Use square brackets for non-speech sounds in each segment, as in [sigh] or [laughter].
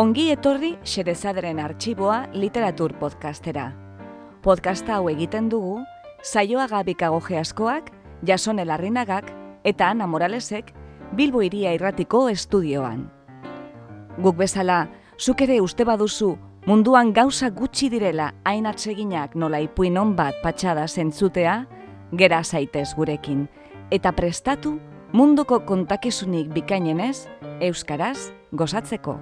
Ongi etorri Xerezaderen arxiboa literatur podcastera. Podcasta hau egiten dugu, saioa gabikago geaskoak, jasone larrinagak eta Ana Moralesek Bilbo iria irratiko estudioan. Guk bezala, zuk ere uste baduzu munduan gauza gutxi direla hain atseginak nola ipuin bat patxada zentzutea, gera zaitez gurekin, eta prestatu munduko kontakizunik bikainenez, Euskaraz gozatzeko.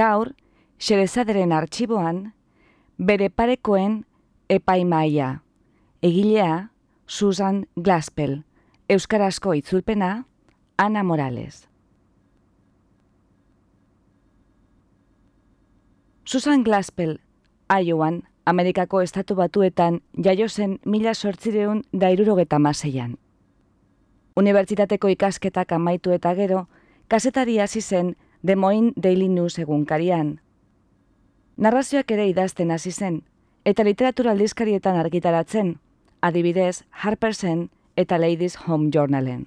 Gaur, Xerezaderen arxiboan, bere parekoen epaimaia. Egilea, Susan Glaspel. Euskarazko itzulpena, Ana Morales. Susan Glaspel, Iowan, Amerikako estatu batuetan jaio zen mila sortzireun da irurogeta maseian. Unibertsitateko ikasketak amaitu eta gero, kasetari hasi zen Des Moines Daily News egunkarian. Narrazioak ere idazten hasi zen, eta literatura aldizkarietan argitaratzen, adibidez Harpersen eta Ladies Home Journalen.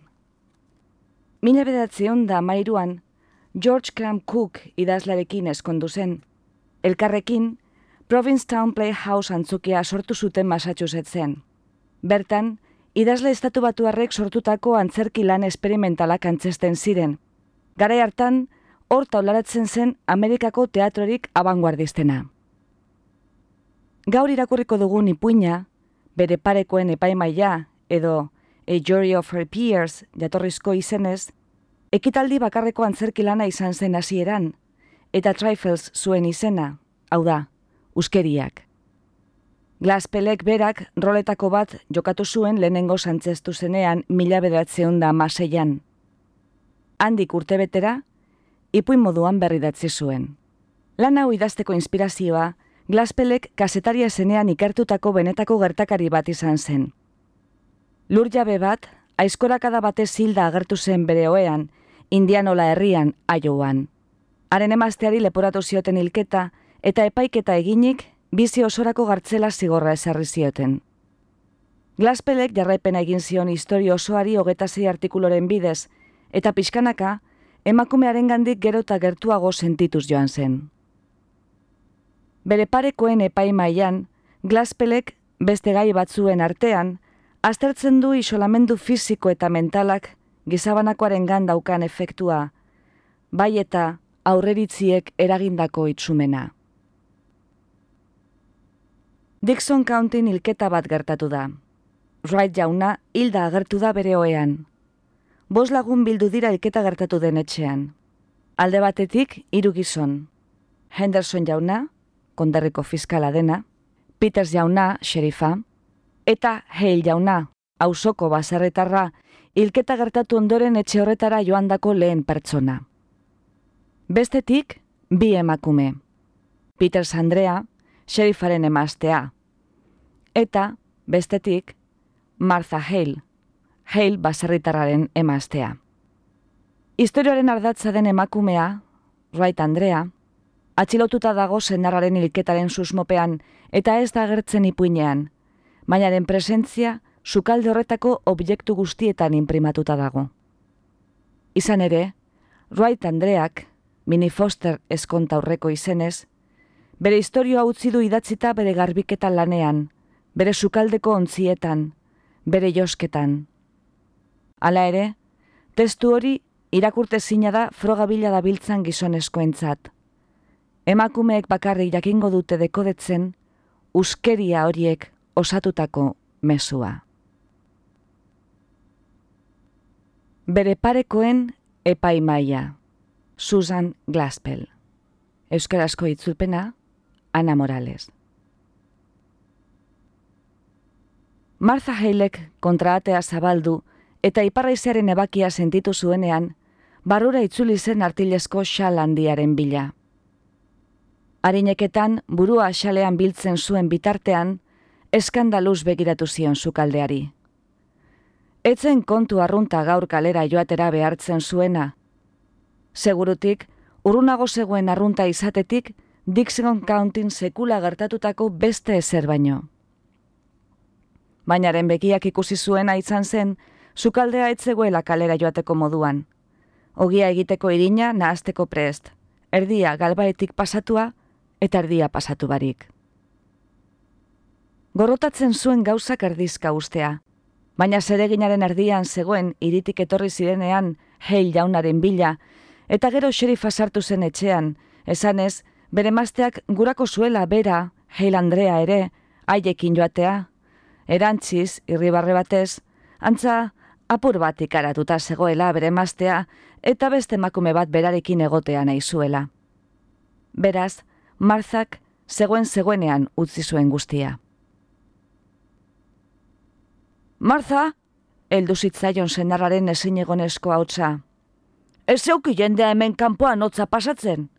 Mila bedatzion da mairuan, George Cram Cook idazlarekin eskondu zen. Elkarrekin, Provincetown Playhouse antzukia sortu zuten Massachusettsen. Bertan, idazle estatu batuarrek sortutako antzerki lan esperimentalak antzesten ziren. Garai hartan, hor taularatzen zen Amerikako teatrorik abanguardistena. Gaur irakurriko dugun ipuina, bere parekoen epaimaia edo A Jury of Her Peers jatorrizko izenez, ekitaldi bakarreko antzerkilana izan zen hasieran eta Trifles zuen izena, hau da, uskeriak. Glaspelek berak roletako bat jokatu zuen lehenengo santzestu zenean mila bedatzeun da maseian. Handik urtebetera, ipuin moduan berri datzi zuen. Lan hau idazteko inspirazioa, Glaspelek kasetaria zenean ikertutako benetako gertakari bat izan zen. Lur jabe bat, aizkorakada batez zilda agertu zen bere oean, indianola herrian, aioan. Haren emazteari leporatu zioten hilketa, eta epaiketa eginik, bizi osorako gartzela zigorra esarri zioten. Glaspelek jarraipena egin zion historio osoari hogeta artikuloren bidez, eta pixkanaka, emakumearen gandik gero eta gertuago sentituz joan zen. Bere parekoen epaimaian, glaspelek beste gai batzuen artean, aztertzen du isolamendu fisiko eta mentalak gizabanakoaren gandaukan efektua, bai eta aurreritziek eragindako itzumena. Dixon County hilketa bat gertatu da. Wright jauna hilda agertu da bere oean bos lagun bildu dira ilketa gertatu den etxean. Alde batetik, hiru gizon. Henderson jauna, kondarriko fiskala dena, Peters jauna, xerifa, eta Hale jauna, auzoko bazarretarra, ilketa gertatu ondoren etxe horretara joandako lehen pertsona. Bestetik, bi emakume. Peters Andrea, xerifaren emaztea. Eta, bestetik, Martha Hale, Hale baserritarraren emaztea. Historioaren ardatza den emakumea, Wright Andrea, atxilotuta dago senarraren hilketaren susmopean eta ez da agertzen ipuinean, bainaren presentzia sukalde horretako objektu guztietan imprimatuta dago. Izan ere, Wright Andreak, Mini Foster eskonta aurreko izenez, bere historioa utzi du idatzita bere garbiketan lanean, bere sukaldeko ontzietan, bere josketan, Hala ere, testu hori irakurte zina da frogabila da biltzan gizonezkoentzat. Emakumeek bakarri jakingo dute dekodetzen, uskeria horiek osatutako mesua. Bere parekoen epaimaia, Susan Glaspel. Euskarazko itzulpena, Ana Morales. Martha Heilek kontraatea zabaldu, eta iparraizearen ebakia sentitu zuenean, barrura itzuli zen artilezko xal handiaren bila. Arineketan burua asalean biltzen zuen bitartean, eskandaluz begiratu zion sukaldeari. Etzen kontu arrunta gaur kalera joatera behartzen zuena. Segurutik, urrunago zegoen arrunta izatetik, Dixon Countin sekula gertatutako beste ezer baino. Bainaren begiak ikusi zuena izan zen, sukaldea etzegoela kalera joateko moduan. Ogia egiteko irina nahazteko prest, erdia galbaetik pasatua eta erdia pasatu barik. Gorotatzen zuen gauzak erdizka ustea, baina zereginaren erdian zegoen iritik etorri zirenean heil jaunaren bila, eta gero xerifa sartu zen etxean, esanez, bere mazteak gurako zuela bera, heil Andrea ere, haiekin joatea, erantziz, irribarre batez, antza, apur bat ikaratuta zegoela bere maztea, eta beste emakume bat berarekin egotea nahi zuela. Beraz, Marzak zegoen zegoenean utzi zuen guztia. Martha, eldu zitzaion senarraren ezin egonesko hautza. Ez zeuki jendea hemen kanpoan hotza pasatzen.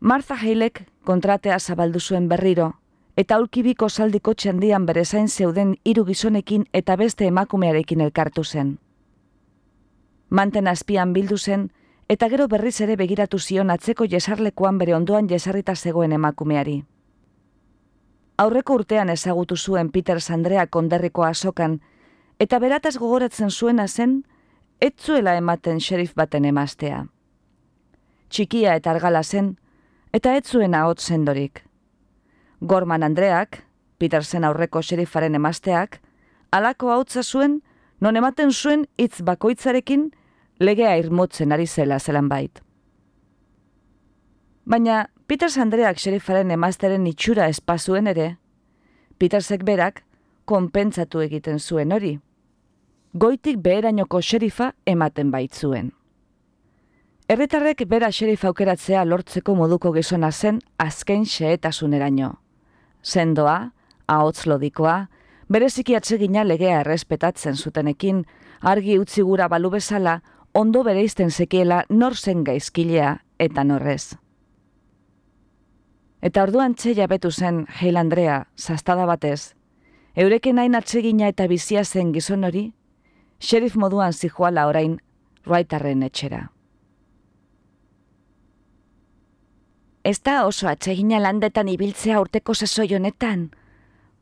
Martha Heilek kontratea zabaldu zuen berriro, eta aulkibiko saldiko txandian bere zain zeuden hiru gizonekin eta beste emakumearekin elkartu zen. Manten azpian bildu zen, eta gero berriz ere begiratu zion atzeko jesarlekuan bere ondoan jesarrita zegoen emakumeari aurreko urtean ezagutu zuen Peter Sandrea konderriko asokan, eta berataz gogoratzen zuena zen, etzuela ematen sheriff baten emaztea. Txikia eta argala zen, eta etzuena hot zendorik. Gorman Andreak, Peter zen aurreko sheriffaren emazteak, alako hautza zuen, non ematen zuen hitz bakoitzarekin legea irmotzen ari zela zelan bait. Baina Peters Andreak xerifaren emazteren itxura espazuen ere, Petersek berak konpentsatu egiten zuen hori. Goitik beherainoko xerifa ematen baitzuen. Erretarrek bera xerifa aukeratzea lortzeko moduko gizona zen azken xeetasuneraino. Sendoa, ahotz lodikoa, bereziki atsegina legea errespetatzen zutenekin, argi utzi gura balu bezala, ondo bereizten zekiela nor zen gaizkilea eta norrez. Eta orduan txeia betu zen Heil Andrea, zastada batez, eureken nain atsegina eta bizia zen gizon hori, xerif moduan zijoala orain ruaitarren etxera. Ez da oso atsegina landetan ibiltzea urteko sesoi honetan,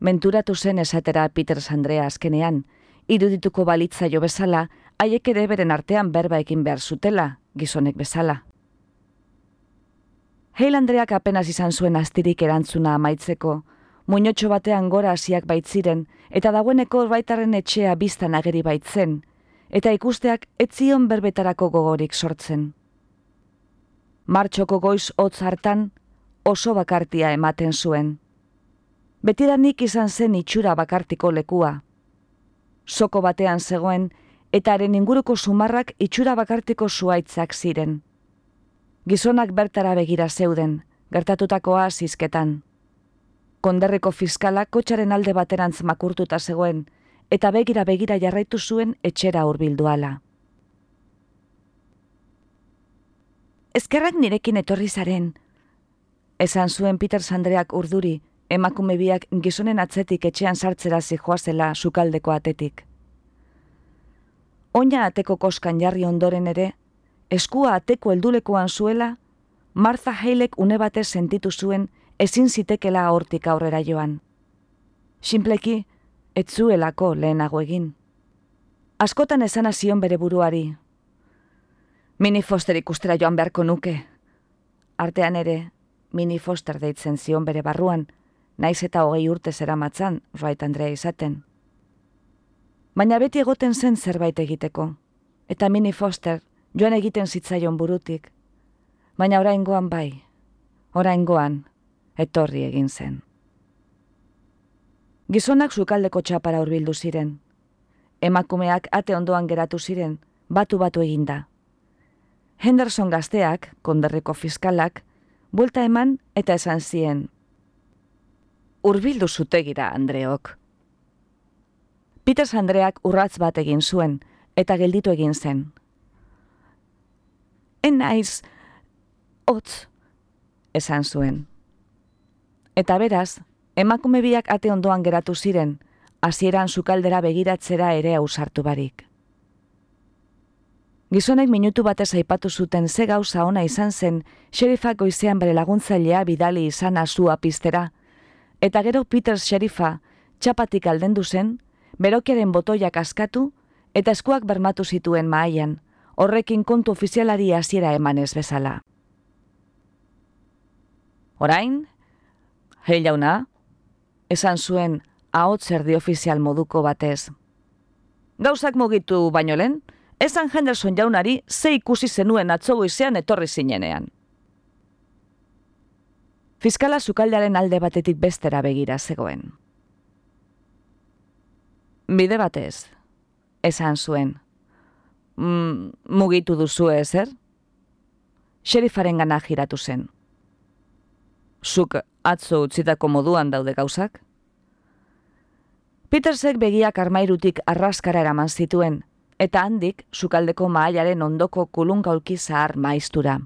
menturatu zen esatera Peter Andrea azkenean, irudituko balitza jo bezala, haiek ere beren artean berba ekin behar zutela, gizonek bezala. Heil Andreak apenas izan zuen astirik erantzuna amaitzeko, muñotxo batean gora hasiak baitziren, eta dagoeneko baitaren etxea biztan ageri baitzen, eta ikusteak etzion berbetarako gogorik sortzen. Martxoko goiz hotz hartan oso bakartia ematen zuen. Betidanik izan zen itxura bakartiko lekua. Soko batean zegoen, eta haren inguruko sumarrak itxura bakartiko zuaitzak ziren gizonak bertara begira zeuden, gertatutakoa zizketan. Konderriko fiskala kotxaren alde baterantz makurtuta zegoen, eta begira begira jarraitu zuen etxera hurbilduala. Ezkerrak nirekin etorri zaren, esan zuen Peter Sandreak urduri, emakume biak gizonen atzetik etxean sartzera zijoazela sukaldeko atetik. Oina ateko koskan jarri ondoren ere, eskua ateko heldulekoan zuela, Martha Heilek une batez sentitu zuen ezin zitekela hortik aurrera joan. Sinpleki, ez zuelako lehenago egin. Askotan esan zion bere buruari. Mini Foster ikustera joan beharko nuke. Artean ere, Mini Foster deitzen zion bere barruan, naiz eta hogei urte zera matzan, Wright Andrea izaten. Baina beti egoten zen zerbait egiteko, eta Mini Foster joan egiten zitzaion burutik, baina oraingoan bai, oraingoan etorri egin zen. Gizonak sukaldeko txapara hurbildu ziren. Emakumeak ate ondoan geratu ziren, batu batu eginda. Henderson gazteak, konderriko fiskalak, buelta eman eta esan zien. Urbildu zutegira, Andreok. Peters Andreak urratz bat egin zuen, eta gelditu egin zen, enaiz, otz, esan zuen. Eta beraz, emakume biak ate ondoan geratu ziren, hasieran sukaldera begiratzera ere ausartu barik. Gizonek minutu batez aipatu zuten ze gauza ona izan zen, xerifak goizean bere laguntzailea bidali izan azua piztera, eta gero Peters xerifa txapatik aldendu zen, berokiaren botoiak askatu, eta eskuak bermatu zituen maaian, horrekin kontu ofizialari hasiera emanez bezala. Orain, hei jauna, esan zuen ahotzer ofizial moduko batez. Gauzak mugitu baino lehen, esan Henderson jaunari ze ikusi zenuen atzogo izan etorri zinenean. Fiskala sukaldearen alde batetik bestera begira zegoen. Bide batez, esan zuen. Mm, mugitu duzu ezer? Xerifaren gana giratu zen. Zuk atzo utzitako moduan daude gauzak? Petersek begiak armairutik arraskara eraman zituen, eta handik sukaldeko mahailaren ondoko kulungaulki zahar maiztura.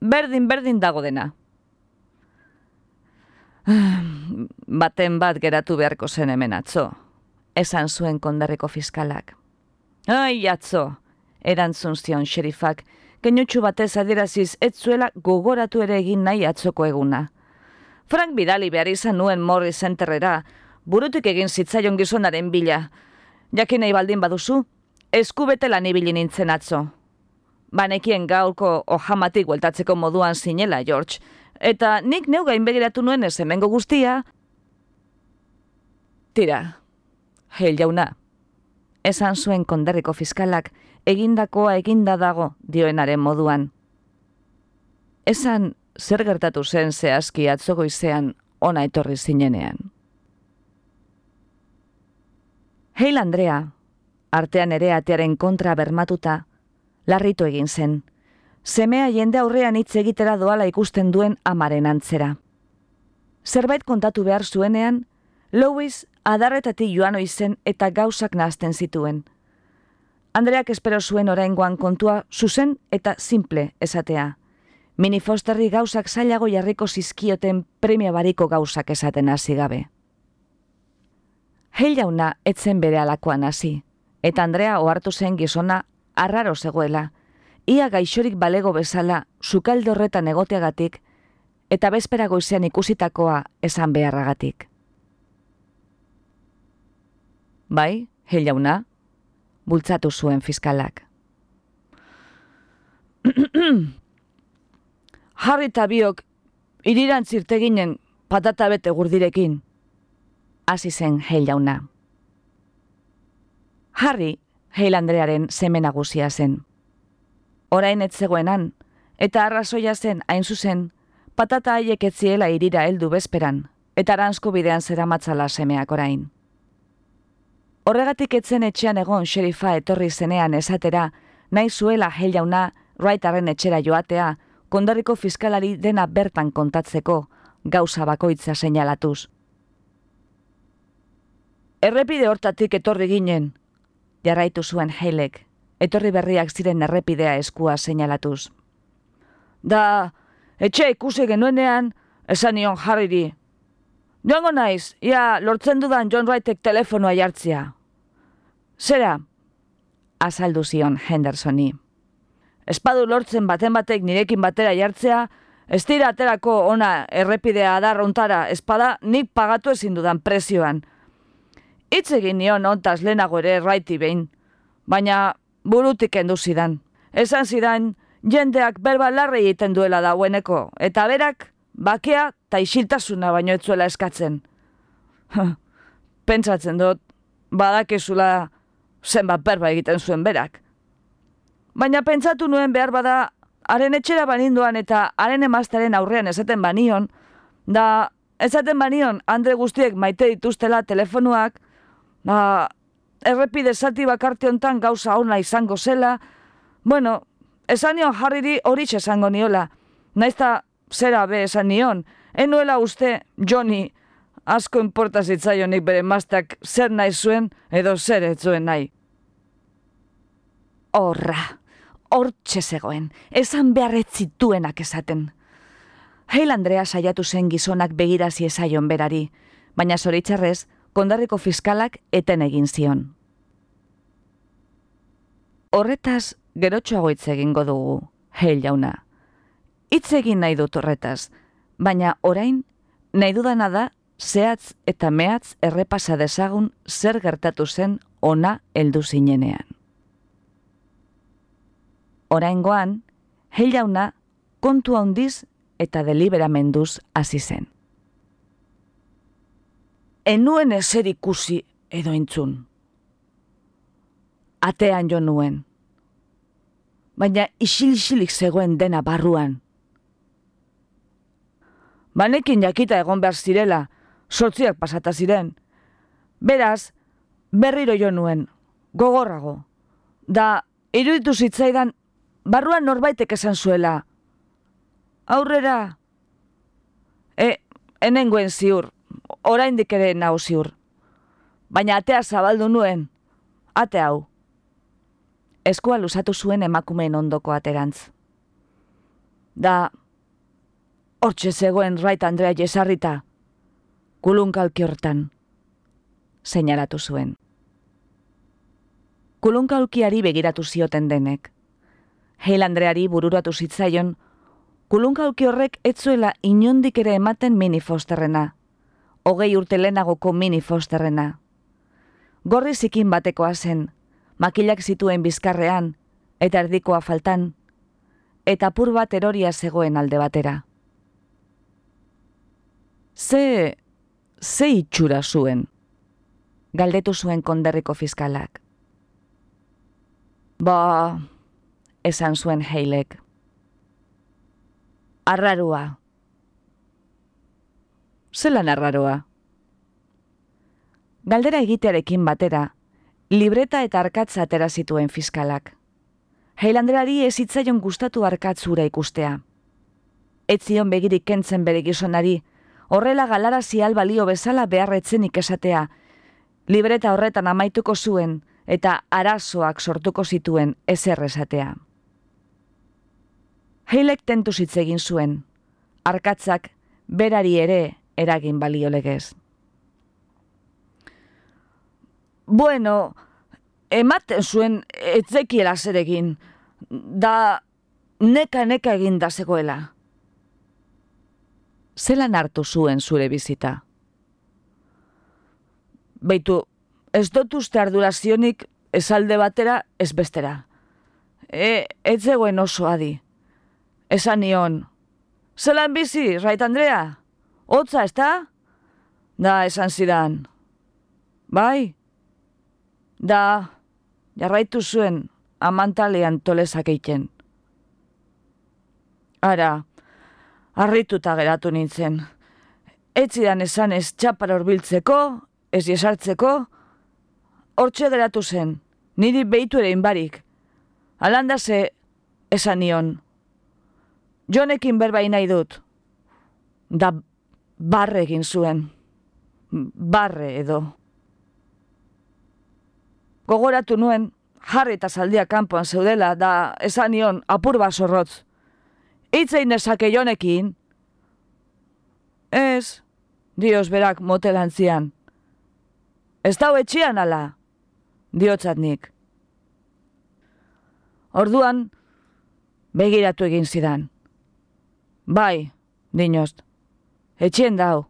Berdin, berdin dago dena. [sighs] Baten bat geratu beharko zen hemen atzo, esan zuen kondarreko fiskalak. Ai, atzo, erantzun zion xerifak, genutxu batez adieraziz ez zuela gogoratu ere egin nahi atzoko eguna. Frank Bidali behar izan nuen morri zenterrera, burutik egin zitzaion gizonaren bila, Jakin nahi baldin baduzu, eskubete lan ibili nintzen atzo. Banekien gaurko ojamatik gueltatzeko moduan zinela, George. Eta nik neu gain begiratu nuen ez hemengo guztia. Tira, heil jauna. Esan zuen konderriko fiskalak egindakoa eginda dago dioenaren moduan. Esan zer gertatu zen zehazki atzogoizean ona etorri zinenean. Heil Andrea, artean ere atearen kontra bermatuta, larritu egin zen. Semea jende aurrean hitz egitera doala ikusten duen amaren antzera. Zerbait kontatu behar zuenean, Louis adarretatik joan oizen eta gauzak nazten zituen. Andreak espero zuen oraingoan kontua zuzen eta simple esatea. Mini Fosterri gauzak zailago jarriko zizkioten premia bariko gauzak esaten hasi gabe. Heil jauna etzen bere alakoan hasi, eta Andrea ohartu zen gizona arraro zegoela, ia gaixorik balego bezala sukalde horretan egoteagatik, eta bezpera goizean ikusitakoa esan beharragatik. Bai, heil jauna, bultzatu zuen fiskalak. [clears throat] Harri eta biok, irirantzirteginen patata bete gurdirekin, hasi zen heil jauna. Harry, heil Andrearen seme nagusia zen. Orain ez zegoenan, eta arrazoia zen hain zuzen, patata haiek etziela irira heldu bezperan, eta aranzko bidean zera matzala semeak orain. Horregatik etzen etxean egon xerifa etorri zenean esatera, nahi zuela heil jauna Wrightarren etxera joatea, kondarriko fiskalari dena bertan kontatzeko, gauza bakoitza seinalatuz. Errepide hortatik etorri ginen, jarraitu zuen heilek, etorri berriak ziren errepidea eskua seinalatuz. Da, etxe ikusi genuenean, esan nion jarriri. Joango naiz, ia lortzen dudan John Wrightek telefonoa jartzia. Zera, azaldu zion Hendersoni. Espadu lortzen baten batek nirekin batera jartzea, ez dira aterako ona errepidea adarrontara, espada nik pagatu ezin dudan prezioan, Itz egin nion ontaz lehenago ere raiti behin, baina burutik endu zidan. Esan zidan, jendeak berba larrei egiten duela daueneko, eta berak, bakea eta isiltasuna baino etzuela eskatzen. Pentsatzen dut, badakezula zenbat berba egiten zuen berak. Baina pentsatu nuen behar bada, haren etxera baninduan eta haren emaztaren aurrean esaten banion, da esaten banion, Andre guztiek maite dituztela telefonuak, ba, errepide zati bakarte hontan gauza ona izango zela, bueno, esan nion jarriri hori esango niola, naizta zera be esan nion, enuela uste Johnny asko inporta zitzaionik bere maztak zer nahi zuen edo zer ez zuen nahi. Horra, hortxe zegoen, esan beharret zituenak esaten. Heil Andrea saiatu zen gizonak begirazi ezaion berari, baina zoritxarrez, kondarriko fiskalak eten egin zion. Horretaz, gerotxoago hitz egingo dugu, heil jauna. Hitz egin nahi dut horretaz, baina orain, nahi dudana da, zehatz eta mehatz errepasa dezagun zer gertatu zen ona heldu zinenean. Oraingoan, heil jauna, kontu handiz eta deliberamenduz hasi zen. Enuen ezer ikusi edo entzun. Atean jo nuen. Baina isil-isilik zegoen dena barruan. Banekin jakita egon behar zirela, sortziak pasata ziren. Beraz, berriro jo nuen, gogorrago. Da, iruditu zitzaidan, barruan norbaitek esan zuela. Aurrera, e, enengoen ziur, oraindik ere nau ziur. Baina atea zabaldu nuen, ate hau. Eskua lusatu zuen emakumeen ondoko aterantz. Da, hortxe zegoen Rait Andrea jesarrita, kulunkalki hortan, seinalatu zuen. Kulunkalkiari begiratu zioten denek. Heil Andreari bururatu zitzaion, kulunkalki horrek etzuela inondik ere ematen mini fosterrena, hogei urte lehenagoko mini fosterrena. Gorri zikin batekoa zen, makilak zituen bizkarrean, eta erdikoa faltan, eta pur bat eroria zegoen alde batera. Ze ze itxura zuen? Galdetu zuen konderriko fiskalak. Ba, esan zuen heilek. Arrarua. Zelan arraroa? Galdera egitearekin batera, libreta eta arkatza atera zituen fiskalak. Heilanderari ez hitzaion gustatu arkatzura ikustea. Ez zion begirik kentzen bere gizonari, horrela galarazi balio bezala beharretzen ikesatea. Libreta horretan amaituko zuen eta arazoak sortuko zituen ezer esatea. Heilek tentu egin zuen, arkatzak berari ere eragin balio legez. Bueno, ematen zuen etzekiela zer egin, da neka neka egin da zegoela zelan hartu zuen zure bizita? Beitu, ez dut uste ardurazionik esalde batera ez bestera. E, ez zegoen oso adi. Esan nion, zelan bizi, rait Andrea? Otza, ez da? Da, esan zidan. Bai? Da, jarraitu zuen amantalean tolezak eiten. Ara, Arrituta geratu nintzen. Etzidan esan ez txapar horbiltzeko, ez jesartzeko, hortxe geratu zen, niri behitu ere inbarik. Alanda ze esan nion. Jonekin berbai nahi dut. Da barre egin zuen. Barre edo. Gogoratu nuen, jarri eta zaldia kanpoan zeudela, da esan nion apur basorrotz itzein esake jonekin? Ez, dios berak motelantzian. Ez dau etxian ala, diotzat nik. Orduan, begiratu egin zidan. Bai, dinost, etxien dau.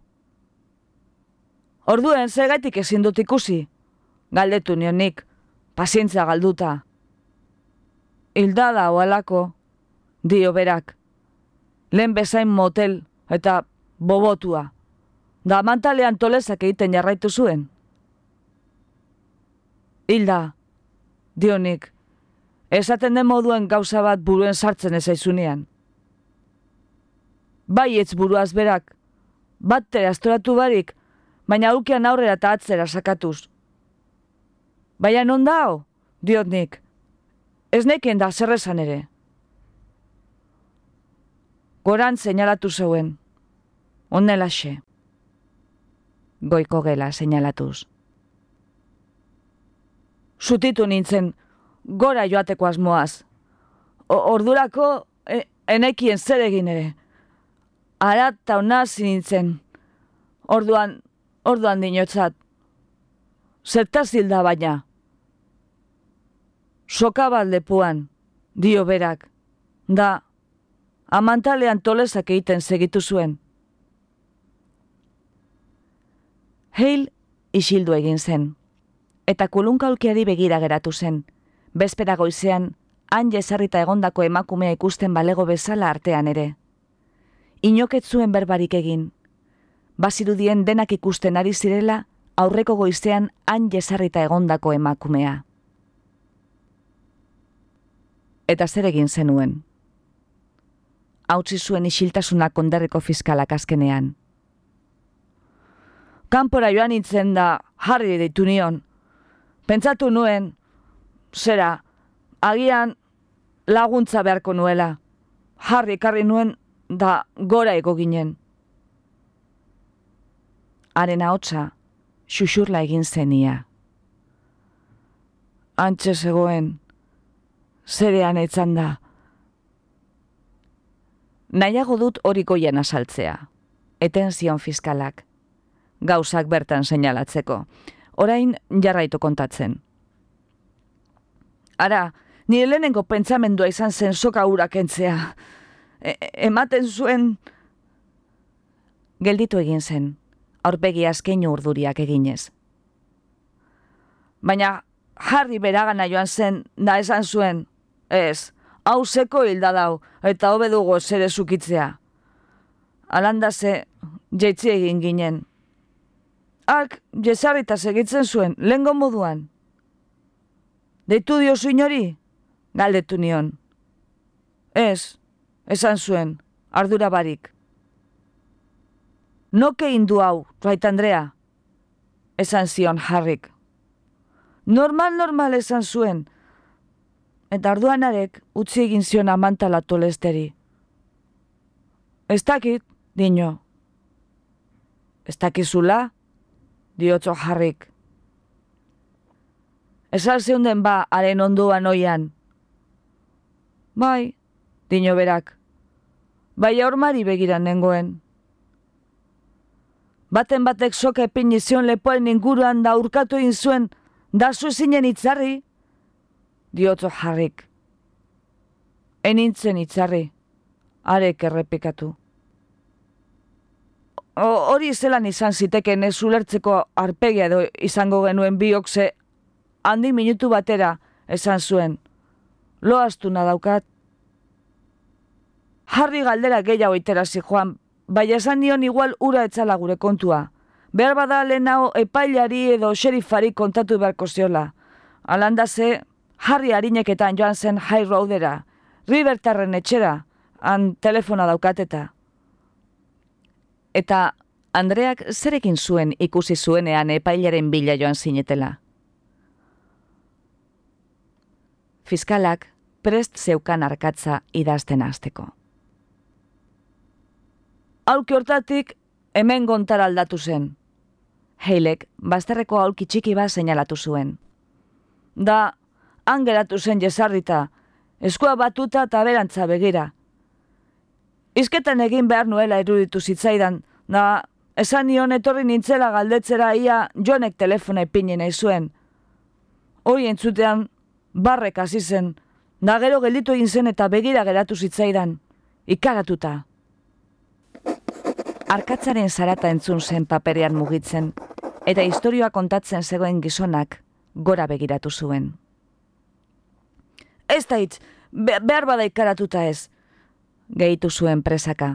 Orduen, zegatik ezin dut ikusi, galdetu nionik, pazientza galduta. Hilda da oalako, dio berak lehen bezain motel eta bobotua. Da mantalean tolezak egiten jarraitu zuen. Hilda, dionik, esaten den moduen gauza bat buruen sartzen ezaizunean. Bai ez buruaz berak, bat tere astoratu barik, baina aukean aurrera eta atzera sakatuz. Baina non dao, diotnik, ez nekien da zerrezan ere goran seinalatu zeuen. Onelaxe. Goiko gela seinalatuz. Zutitu nintzen, gora joateko asmoaz. ordurako e, enekien zer egin ere. Arat eta hona zinintzen. Orduan, orduan dinotzat. Zertaz hilda baina. Soka bat lepuan, dio berak. Da, amantalean tolesak egiten segitu zuen. Heil isildu egin zen, eta kulunkaulkiari begira geratu zen, bezpera goizean, han jesarrita egondako emakumea ikusten balego bezala artean ere. Inoket zuen berbarik egin, bazirudien denak ikusten ari zirela, aurreko goizean han jesarrita egondako emakumea. Eta zer egin zenuen? Hautzi zuen isiltasuna konderreko fiskalak azkenean. Kanpora joan itzen da, jarri ditu nion. Pentsatu nuen, zera, agian laguntza beharko nuela. Jarri karri nuen da gora ego ginen. Haren ahotsa, xuxurla egin zenia. Antxe zegoen, zerean etzan da. Nahiago dut hori goien asaltzea, eten zion fiskalak, gauzak bertan seinalatzeko, orain jarraitu kontatzen. Ara, nire lehenengo pentsamendua izan zen soka urak entzea. E, ematen zuen... Gelditu egin zen, aurpegi azkeinu urduriak eginez. Baina jarri beragana joan zen, da esan zuen, ez, hau zeko hilda dau, eta hobe dugu zere zukitzea. Alanda ze, jeitzi egin ginen. Ark, jesarrita segitzen zuen, lengo moduan. Deitu dio inori? Galdetu nion. Ez, esan zuen, ardura barik. Noke indu hau, Rait Andrea? Esan zion harrik. Normal, normal esan zuen. Eta arduan arek utzi egin zion amantala tolesteri. Ez dakit, dino. Ez dakizula, diotzo harrik. Esal zeunden ba, haren onduan oian. Bai, dino berak. Bai aurmari begiran nengoen. Baten batek soka epin izion lepoen inguruan da urkatu egin zuen, da zuzinen itzarri, diotzo jarrik. Enintzen itzarri, arek errepikatu. Hori zelan izan ziteken ez ulertzeko arpegia edo izango genuen biokze handi minutu batera esan zuen. Loaztu daukat. Harri galdera gehiago iterazi joan, bai esan nion igual ura etzala gure kontua. Behar bada lehenao epailari edo xerifari kontatu beharko ziola. Alanda ze, harri harineketan joan zen high roadera, ribertarren etxera, han telefona daukateta. Eta Andreak zerekin zuen ikusi zuenean epailaren bila joan zinetela. fiskalak prest zeukan arkatza idazten hasteko. Aulki hortatik hemen gontar aldatu zen. Heilek bazterreko aulki txiki bat seinalatu zuen. Da, han geratu zen jesarrita, eskua batuta eta berantza begira. Izketan egin behar nuela eruditu zitzaidan, da, esan nion etorri nintzela galdetzera ia joanek telefona ipini nahi zuen. Hoi entzutean, barrek hasi zen, da gero gelditu egin zen eta begira geratu zitzaidan, ikaratuta. Arkatzaren zarata entzun zen paperean mugitzen, eta historioa kontatzen zegoen gizonak gora begiratu zuen. Ez da hitz, behar bada ikaratuta ez, gehitu zuen presaka.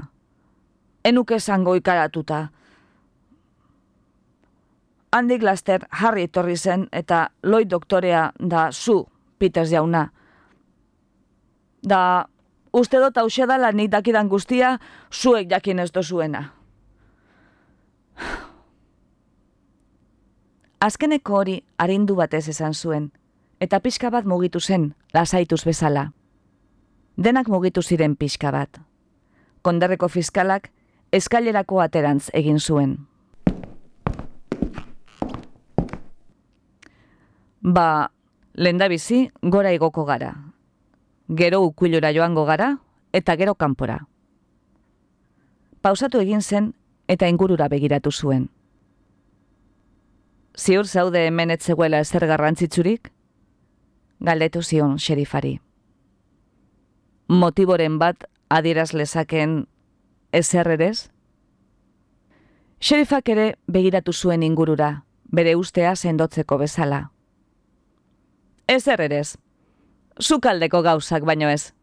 Enuk esango ikaratuta. Handik laster jarri etorri zen eta loi doktorea da zu Peters jauna. Da, uste dut hause da nik dakidan guztia, zuek jakin ez dozuena. [sighs] Azkeneko hori arindu batez esan zuen, eta pixka bat mugitu zen, lasaituz bezala. Denak mugitu ziren pixka bat. Konderreko fiskalak eskailerako aterantz egin zuen. Ba, lenda bizi gora igoko gara. gero ukuilura joango gara, eta gero kanpora. Pausatu egin zen, eta ingurura begiratu zuen. Ziur zaude hemen etzeguela ezer garrantzitsurik? Galdetu zion xerifari. Motiboren bat adieraz lezaken ezer erez? Xerifak ere begiratu zuen ingurura, bere ustea sendotzeko bezala. Ezer erez, sukaldeko gauzak baino ez.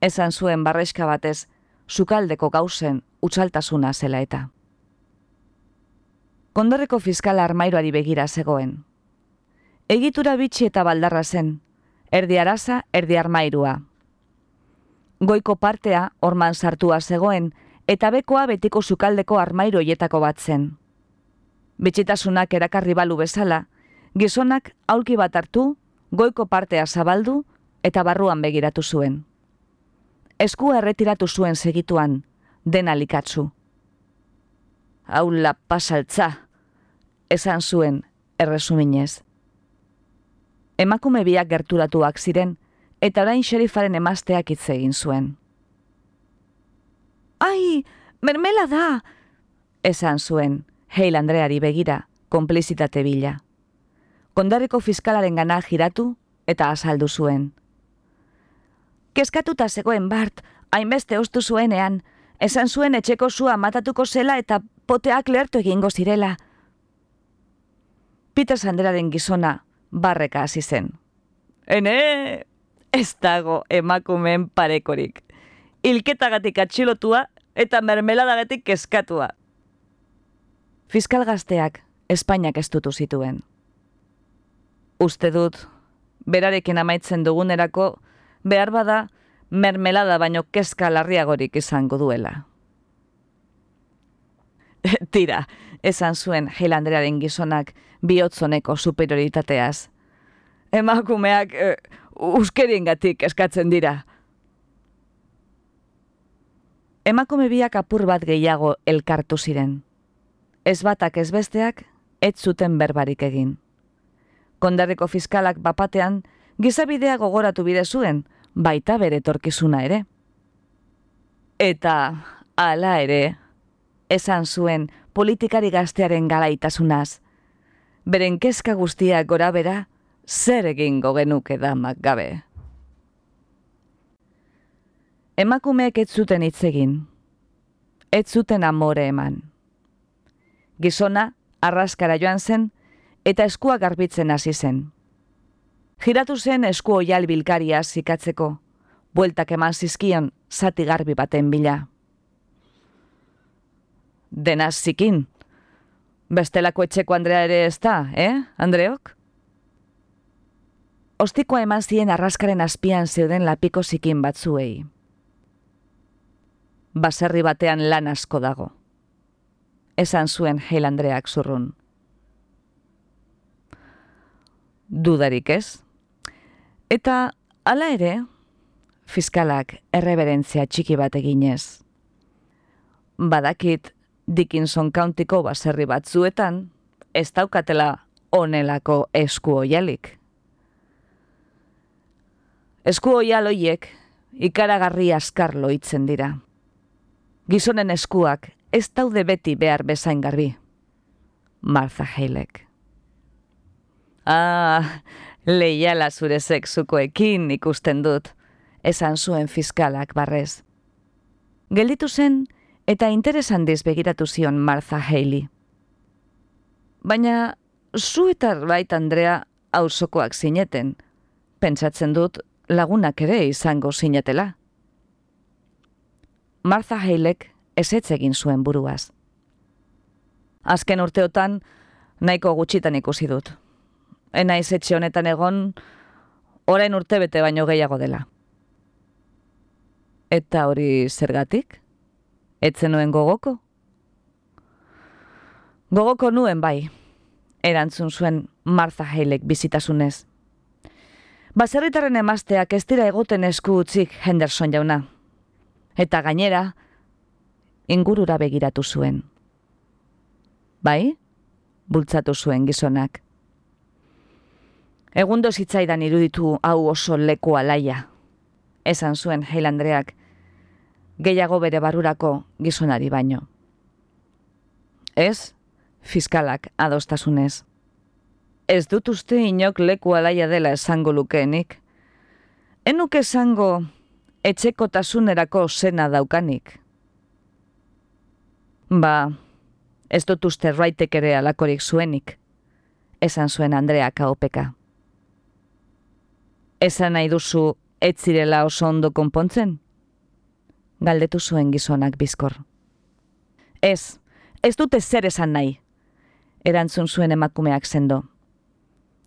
Esan zuen barreska batez, sukaldeko gauzen utxaltasuna zela eta. Kondorreko fiskala armairoari begira zegoen. Egitura bitxi eta baldarra zen, erdi araza, erdi armairua. Goiko partea orman sartua zegoen, eta bekoa betiko sukaldeko armairoietako bat zen. Bitxitasunak erakarri balu bezala, gizonak aulki bat hartu, goiko partea zabaldu eta barruan begiratu zuen. Eskua erretiratu zuen segituan, dena likatzu haula pasaltza, esan zuen erresuminez. Emakume biak gerturatuak ziren, eta orain xerifaren emazteak hitz egin zuen. Ai, mermela da! Esan zuen, Heil Andreari begira, konplizitate bila. Kondarriko fiskalaren gana giratu eta azaldu zuen. Keskatuta zegoen Bart, hainbeste ostu zuenean, esan zuen etxeko zua matatuko zela eta poteak lertu egingo zirela. Peter Sanderaren gizona barreka hasi zen. Ene, ez dago emakumen parekorik. Ilketagatik atxilotua eta mermeladagatik keskatua. Fiskal gazteak Espainiak ez zituen. Uste dut, berarekin amaitzen dugunerako, behar bada, mermelada baino keska larriagorik izango duela. [laughs] Tira, esan zuen Heilandrearen gizonak bihotzoneko superioritateaz. Emakumeak uh, uskerien gatik eskatzen dira. Emakume biak apur bat gehiago elkartu ziren. Ez batak ez besteak, ez zuten berbarik egin. Kondarriko fiskalak bapatean, gizabidea gogoratu bide zuen, baita bere torkizuna ere. Eta, ala ere, esan zuen politikari gaztearen galaitasunaz. Beren kezka guztia gora bera, zer egingo genuke damak gabe. Emakumeek ez zuten hitz egin. Ez zuten amore eman. Gizona, arraskara joan zen, eta eskua garbitzen hasi zen. Giratu zen esku oial bilkaria zikatzeko, bueltak eman zizkion zati garbi baten bila dena zikin. Bestelako etxeko Andrea ere ez da, eh, Andreok? Ostikoa eman zien arraskaren azpian zeuden lapiko zikin batzuei. Baserri batean lan asko dago. Esan zuen Heil Andreak zurrun. Dudarik ez? Eta hala ere, fiskalak erreberentzia txiki bat eginez. Badakit Dickinson Countyko baserri batzuetan, ez daukatela onelako esku oialik. Esku oial oiek, ikaragarri askar loitzen dira. Gizonen eskuak ez daude beti behar bezain garbi. Martha Halek. Ah, leiala zure sexukoekin ikusten dut, esan zuen fiskalak barrez. Gelditu zen, eta interesan begiratu zion Martha Haley. Baina, zu eta bait Andrea hausokoak zineten, pentsatzen dut lagunak ere izango zinetela. Martha Halek ezetz egin zuen buruaz. Azken urteotan, nahiko gutxitan ikusi dut. Ena izetxe honetan egon, orain urte bete baino gehiago dela. Eta hori zergatik? Etzen nuen gogoko? Gogoko nuen bai, erantzun zuen Martha Halek bizitasunez. Baserritarren emazteak ez dira egoten esku utzik Henderson jauna. Eta gainera, ingurura begiratu zuen. Bai? Bultzatu zuen gizonak. Egundo zitzaidan iruditu hau oso leku alaia, esan zuen Heilandreak, gehiago bere barurako gizonari baino. Ez, fiskalak adostasunez. Ez dut uste inok leku alaia dela esango lukeenik. Enuk esango etxeko tasunerako zena daukanik. Ba, ez dut uste raitek ere alakorik zuenik, esan zuen Andrea kaopeka. Esan nahi duzu ez zirela oso ondo konpontzen? Galdetu zuen gizonak bizkor. Ez, ez dute zer esan nahi, erantzun zuen emakumeak sendo.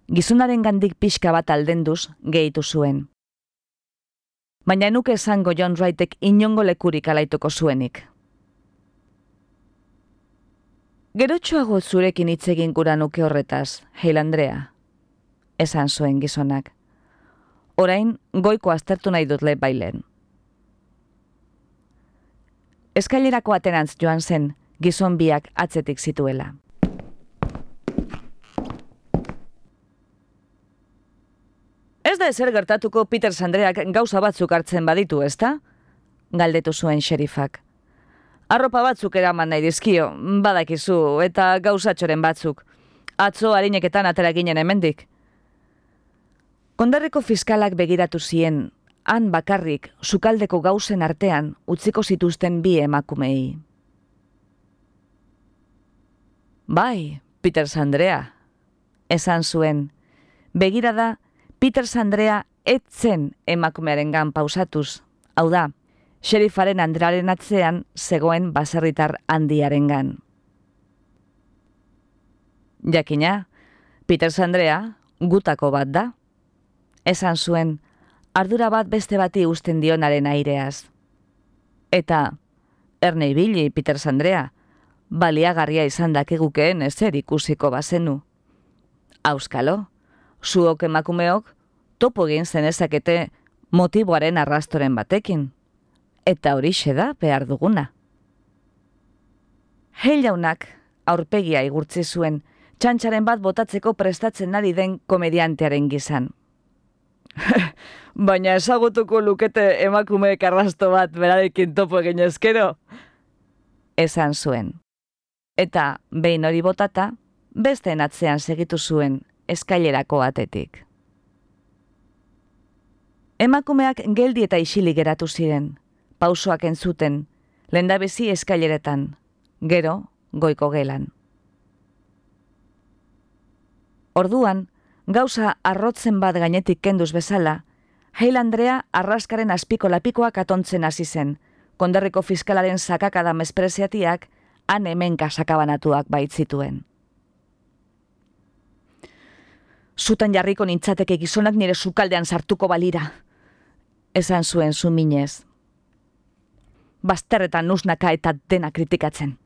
Gizonaren gandik pixka bat aldenduz gehitu zuen. Baina nuke esango John Wrightek inongo lekurik alaituko zuenik. Gerotxoago zurekin hitz egin gura nuke horretaz, Heil Andrea, esan zuen gizonak. Orain, goiko aztertu nahi dut le bailen. Eskailerako aterantz joan zen, gizon biak atzetik zituela. Ez da ezer gertatuko Peter Sandreak gauza batzuk hartzen baditu, ezta? Galdetu zuen xerifak. Arropa batzuk eraman nahi dizkio, badakizu, eta gauzatxoren batzuk. Atzo harineketan atera ginen hemendik. Kondarreko fiskalak begiratu zien, han bakarrik, sukaldeko gauzen artean, utziko zituzten bi emakumei. Bai, Peter Sandrea, esan zuen, begirada Peter Sandrea etzen emakumearen gan pausatuz. Hau da, xerifaren andraren atzean zegoen baserritar handiaren gan. Jakina, Peter Sandrea gutako bat da. Esan zuen, ardura bat beste bati usten dionaren aireaz. Eta, ernei bili, Peter Sandrea, baliagarria izan dakigukeen ezer ikusiko bazenu. Auskalo, zuok emakumeok topo egin zenezakete motiboaren arrastoren batekin. Eta hori da behar duguna. Heilaunak aurpegia igurtzi zuen, txantxaren bat botatzeko prestatzen ari den komediantearen gizan. Baina esagutuko lukete emakumeek arrasto bat berarekin topo egin ezkero? Esan zuen. Eta behin hori botata, beste atzean segitu zuen eskailerako atetik. Emakumeak geldi eta isili geratu ziren, pausoak entzuten, lendabezi eskaileretan, gero goiko gelan. Orduan, gauza arrotzen bat gainetik kenduz bezala, Heil Andrea arraskaren azpiko lapikoak atontzen hasi zen, konderriko fiskalaren sakakada mespreziatiak, han hemenka sakabanatuak baitzituen. Zutan jarriko nintzateke gizonak nire sukaldean sartuko balira. Esan zuen zuminez. Basterretan nusnaka eta dena kritikatzen.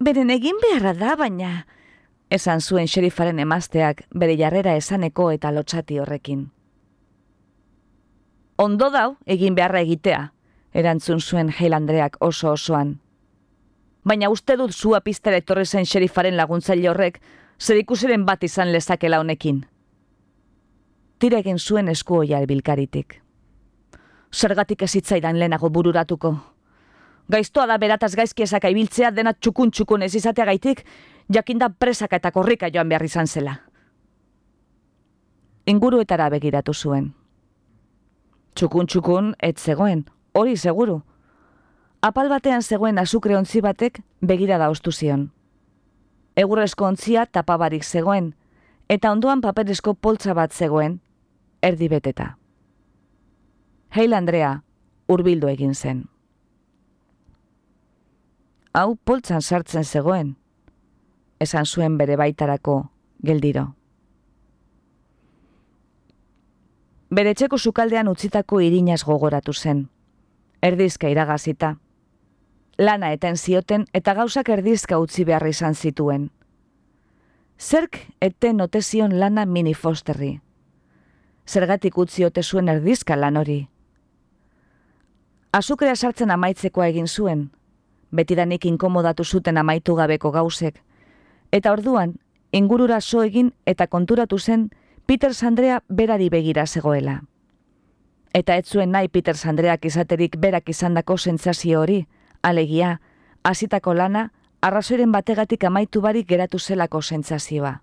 Beren egin beharra da, baina... Esan zuen xerifaren emazteak bere jarrera esaneko eta lotxati horrekin. Ondo dau, egin beharra egitea, erantzun zuen Heil Andreak oso osoan. Baina uste dut zua piztera etorri zen xerifaren laguntzaile horrek, zer ikusiren bat izan lezakela honekin. Tira egin zuen esku oia bilkaritik. Zergatik ez hitzaidan lehenago bururatuko. Gaiztoa da berataz gaizki esaka ibiltzea dena txukun txukun ez izatea gaitik, jakinda presaka eta korrika joan behar izan zela. Inguruetara begiratu zuen. Txukun txukun ez zegoen, hori seguru. Apal batean zegoen azukre ontzi batek begira da ostu zion egurrezko ontzia tapabarik zegoen, eta ondoan paperezko poltsa bat zegoen, erdi beteta. Heil Andrea, urbildu egin zen. Hau poltsan sartzen zegoen, esan zuen bere baitarako geldiro. Bere txeko sukaldean utzitako irinaz gogoratu zen, erdizka iragazita, lana eten zioten eta gauzak erdizka utzi behar izan zituen. Zerk eten otezion lana mini fosterri. Zergatik utzi ote zuen erdizka lan hori. Azukrea sartzen amaitzeko egin zuen, betidanik inkomodatu zuten amaitu gabeko gauzek, eta orduan, ingurura so egin eta konturatu zen Peter Sandrea berari begira zegoela. Eta ez zuen nahi Peter Sandreak izaterik berak izandako sentsazio hori, alegia, hasitako lana, arrazoiren bategatik amaitu barik geratu zelako sentsazioa.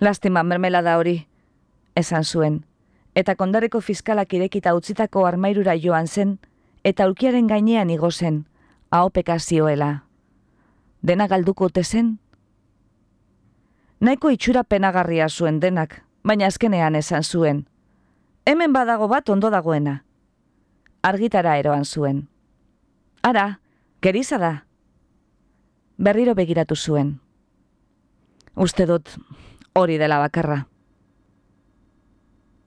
Lastima mermela da hori, esan zuen, eta kondareko fiskalak irekita utzitako armairura joan zen, eta ulkiaren gainean igo zen, ahopeka zioela. Dena galduko zen? Naiko itxura penagarria zuen denak, baina azkenean esan zuen. Hemen badago bat ondo dagoena. Argitara eroan zuen. Ara, geriza da. Berriro begiratu zuen. Uste dut, hori dela bakarra.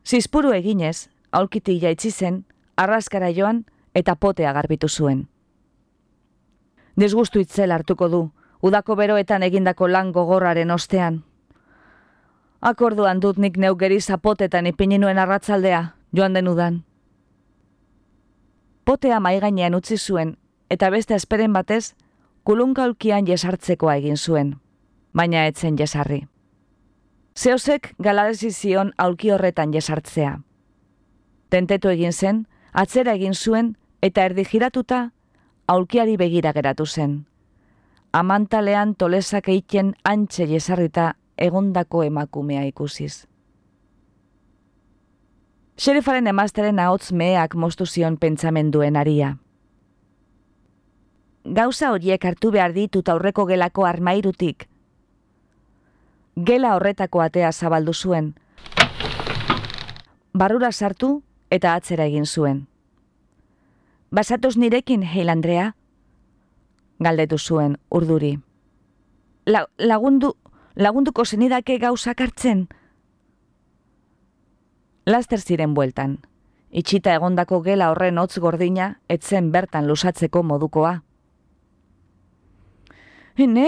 Zizpuru eginez, aulkiti jaitzi zen, arraskara joan eta potea garbitu zuen. Disgustu itzel hartuko du, udako beroetan egindako lan gogorraren ostean. Akorduan dut nik neu geri zapotetan ipinenuen arratzaldea, joan denudan. Potea maigainean utzi zuen, eta beste esperen batez, kulunkaulkian jesartzekoa egin zuen, baina etzen jesarri. Zeosek galadezi zion aulki horretan jesartzea. Tentetu egin zen, atzera egin zuen eta erdi giratuta aulkiari begira geratu zen. Amantalean tolesak eiken antxe jesarrita egondako emakumea ikusiz. Xerifaren emazteren ahotz meheak mostu zion pentsamenduen aria. Gauza horiek hartu behar ditut aurreko gelako armairutik, gela horretako atea zabaldu zuen. Barrura sartu eta atzera egin zuen. Basatuz nirekin, Heil Andrea? Galdetu zuen, urduri. La, lagundu, lagunduko zenidake gauzak hartzen? Laster ziren bueltan. Itxita egondako gela horren hotz gordina, etzen bertan lusatzeko modukoa. Hene,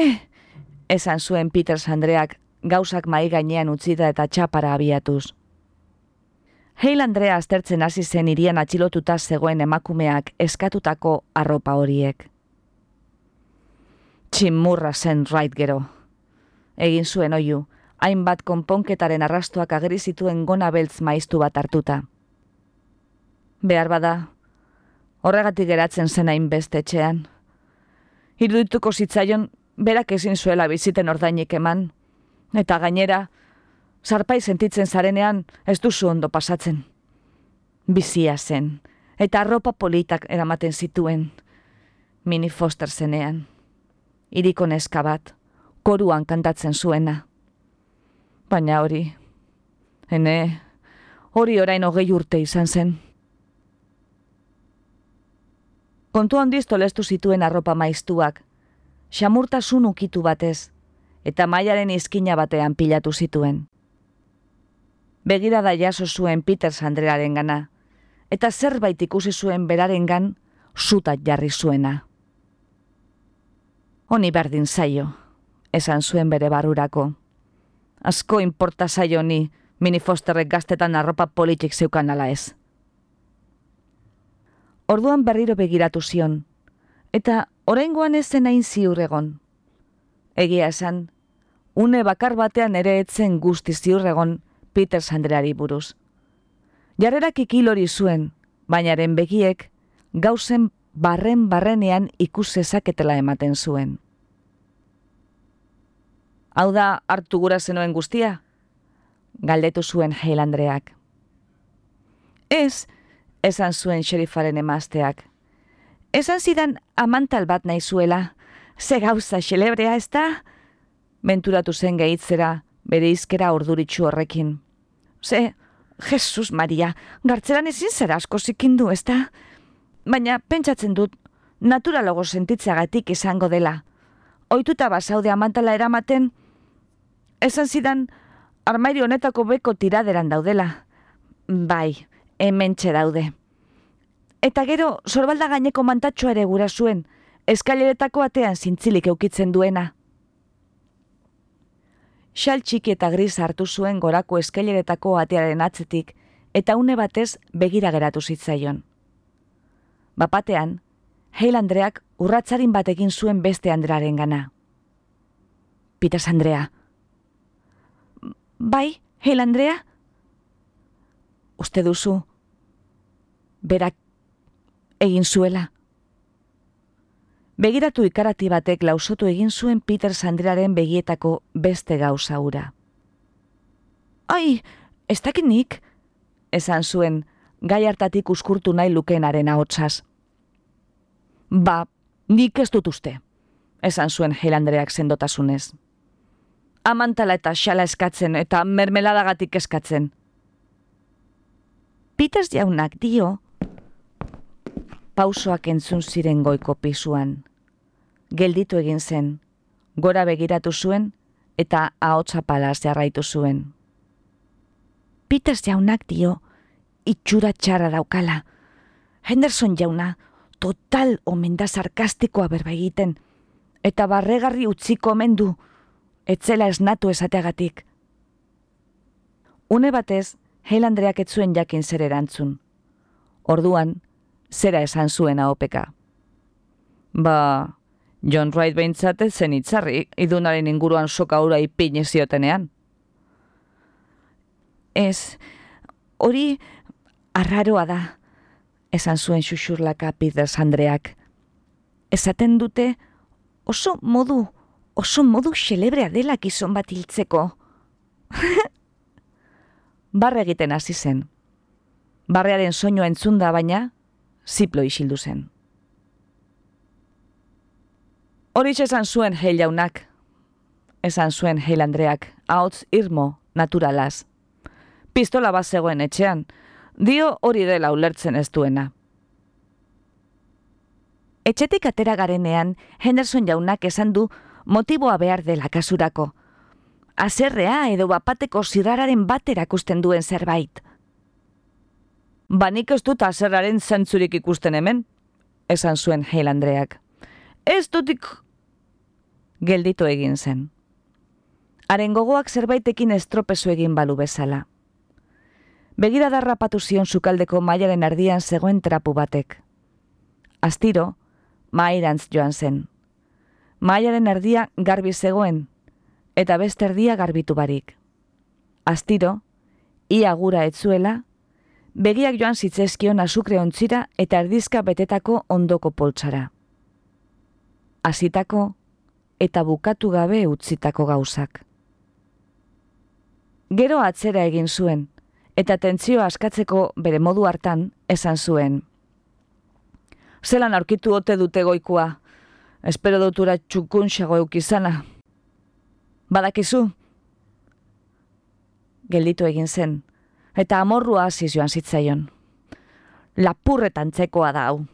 esan zuen Peters Andreak gauzak mai gainean utzita eta txapara abiatuz. Heil Andrea aztertzen hasi zen irian atxilotuta zegoen emakumeak eskatutako arropa horiek. Tximurra zen rait gero. Egin zuen oiu, hainbat konponketaren arrastuak ageri zituen gona beltz maiztu bat hartuta. Behar bada, horregatik geratzen zen hainbeste etxean. Irudituko zitzaion, berak ezin zuela biziten ordainik eman, Eta gainera, zarpai sentitzen zarenean ez duzu ondo pasatzen. Bizia zen, eta arropa politak eramaten zituen. Mini Foster zenean. Iriko neska bat, koruan kantatzen zuena. Baina hori, ene, hori orain hogei urte izan zen. Kontu handiz tolestu zituen arropa maiztuak, xamurtasun ukitu batez, eta mailaren izkina batean pilatu zituen. Begirada jaso zuen Peter Sandrearen gana, eta zerbait ikusi zuen beraren gan, zutat jarri zuena. Honi berdin zaio, esan zuen bere barurako. Asko inporta zaio ni, mini fosterrek gaztetan arropa politik zeukan ala ez. Orduan berriro begiratu zion, eta oraingoan ez zen hain ziur egon. Egia esan, une bakar batean ere etzen guzti ziur egon Peter Sandreari buruz. Jarrerak ikilori zuen, bainaren begiek gauzen barren barrenean ikus ezaketela ematen zuen. Hau da hartu gura zenuen guztia? Galdetu zuen Heil Andreak. Ez, esan zuen xerifaren emazteak. Esan zidan amantal bat nahi zuela, ze gauza xelebrea ez da? Menturatu zen gehitzera, bere izkera orduritxu horrekin. Ze, Jesus Maria, gartzeran ezin zera asko zikindu, ez da? Baina, pentsatzen dut, naturalogo sentitzagatik izango dela. Oituta basaude amantala eramaten, esan zidan, armairi honetako beko tiraderan daudela. Bai, hemen daude. Eta gero, sorbalda gaineko mantatxoa ere gura zuen, eskaileretako atean zintzilik eukitzen duena. Xal txiki eta gris hartu zuen gorako eskaileretako atearen atzetik eta une batez begira geratu zitzaion. Bapatean, Heil Andreak urratzarin batekin zuen beste Andrearen gana. Pitas Andrea. Bai, Heil Andrea? Uste duzu, berak egin zuela. Begiratu ikarati batek lausotu egin zuen Peter Sandrearen begietako beste gauza ura. Ai, ez dakit nik, esan zuen, gai hartatik uskurtu nahi lukenaren ahotsaz. Ba, nik ez dut uste, esan zuen Helandreak sendotasunez. Amantala eta xala eskatzen eta mermeladagatik eskatzen. Peters jaunak dio, pausoak entzun ziren goiko pisuan. Gelditu egin zen, gora begiratu zuen eta ahotsa palaz jarraitu zuen. Peters jaunak dio, itxura txarra daukala. Henderson jauna, total omen da sarkastikoa berba egiten, eta barregarri utziko omen du, etzela esnatu esateagatik. Une batez, Andreak etzuen jakin zer erantzun. Orduan, zera esan zuen opeka. Ba, John Wright behintzate zen itzarri, idunaren inguruan soka ura ipin ziotenean. Ez, hori arraroa da, esan zuen xuxurlaka Peters Andreak. Esaten dute oso modu, oso modu xelebrea dela gizon bat hiltzeko. [laughs] Barre egiten hasi zen. Barrearen soinua entzunda baina, ziplo isildu zen. Hori esan zuen heil jaunak, esan zuen heil Andreak, hauts irmo, naturalaz. Pistola bat zegoen etxean, dio hori dela ulertzen ez duena. Etxetik atera garenean, Henderson jaunak esan du motiboa behar dela kasurako. Azerrea edo bapateko zirrararen bat erakusten duen zerbait. Banik ez dut azerraren zentzurik ikusten hemen, esan zuen Heil Andreak. Ez dutik gelditu egin zen. Haren gogoak zerbaitekin estropezu egin balu bezala. Begira darrapatu zion sukaldeko mailaren ardian zegoen trapu batek. Astiro, mairantz joan zen. Mailaren erdia garbi zegoen, eta beste erdia garbitu barik. Astiro, ia gura etzuela, begiak joan zitzezkion azukre ontzira eta erdizka betetako ondoko poltsara. Azitako eta bukatu gabe utzitako gauzak. Gero atzera egin zuen, eta tentzioa askatzeko bere modu hartan esan zuen. Zelan aurkitu ote dute goikua, espero dutura txukun xago eukizana. Badakizu? Gelditu egin zen, eta amorrua hasi joan zitzaion. Lapurretan txekoa da hau.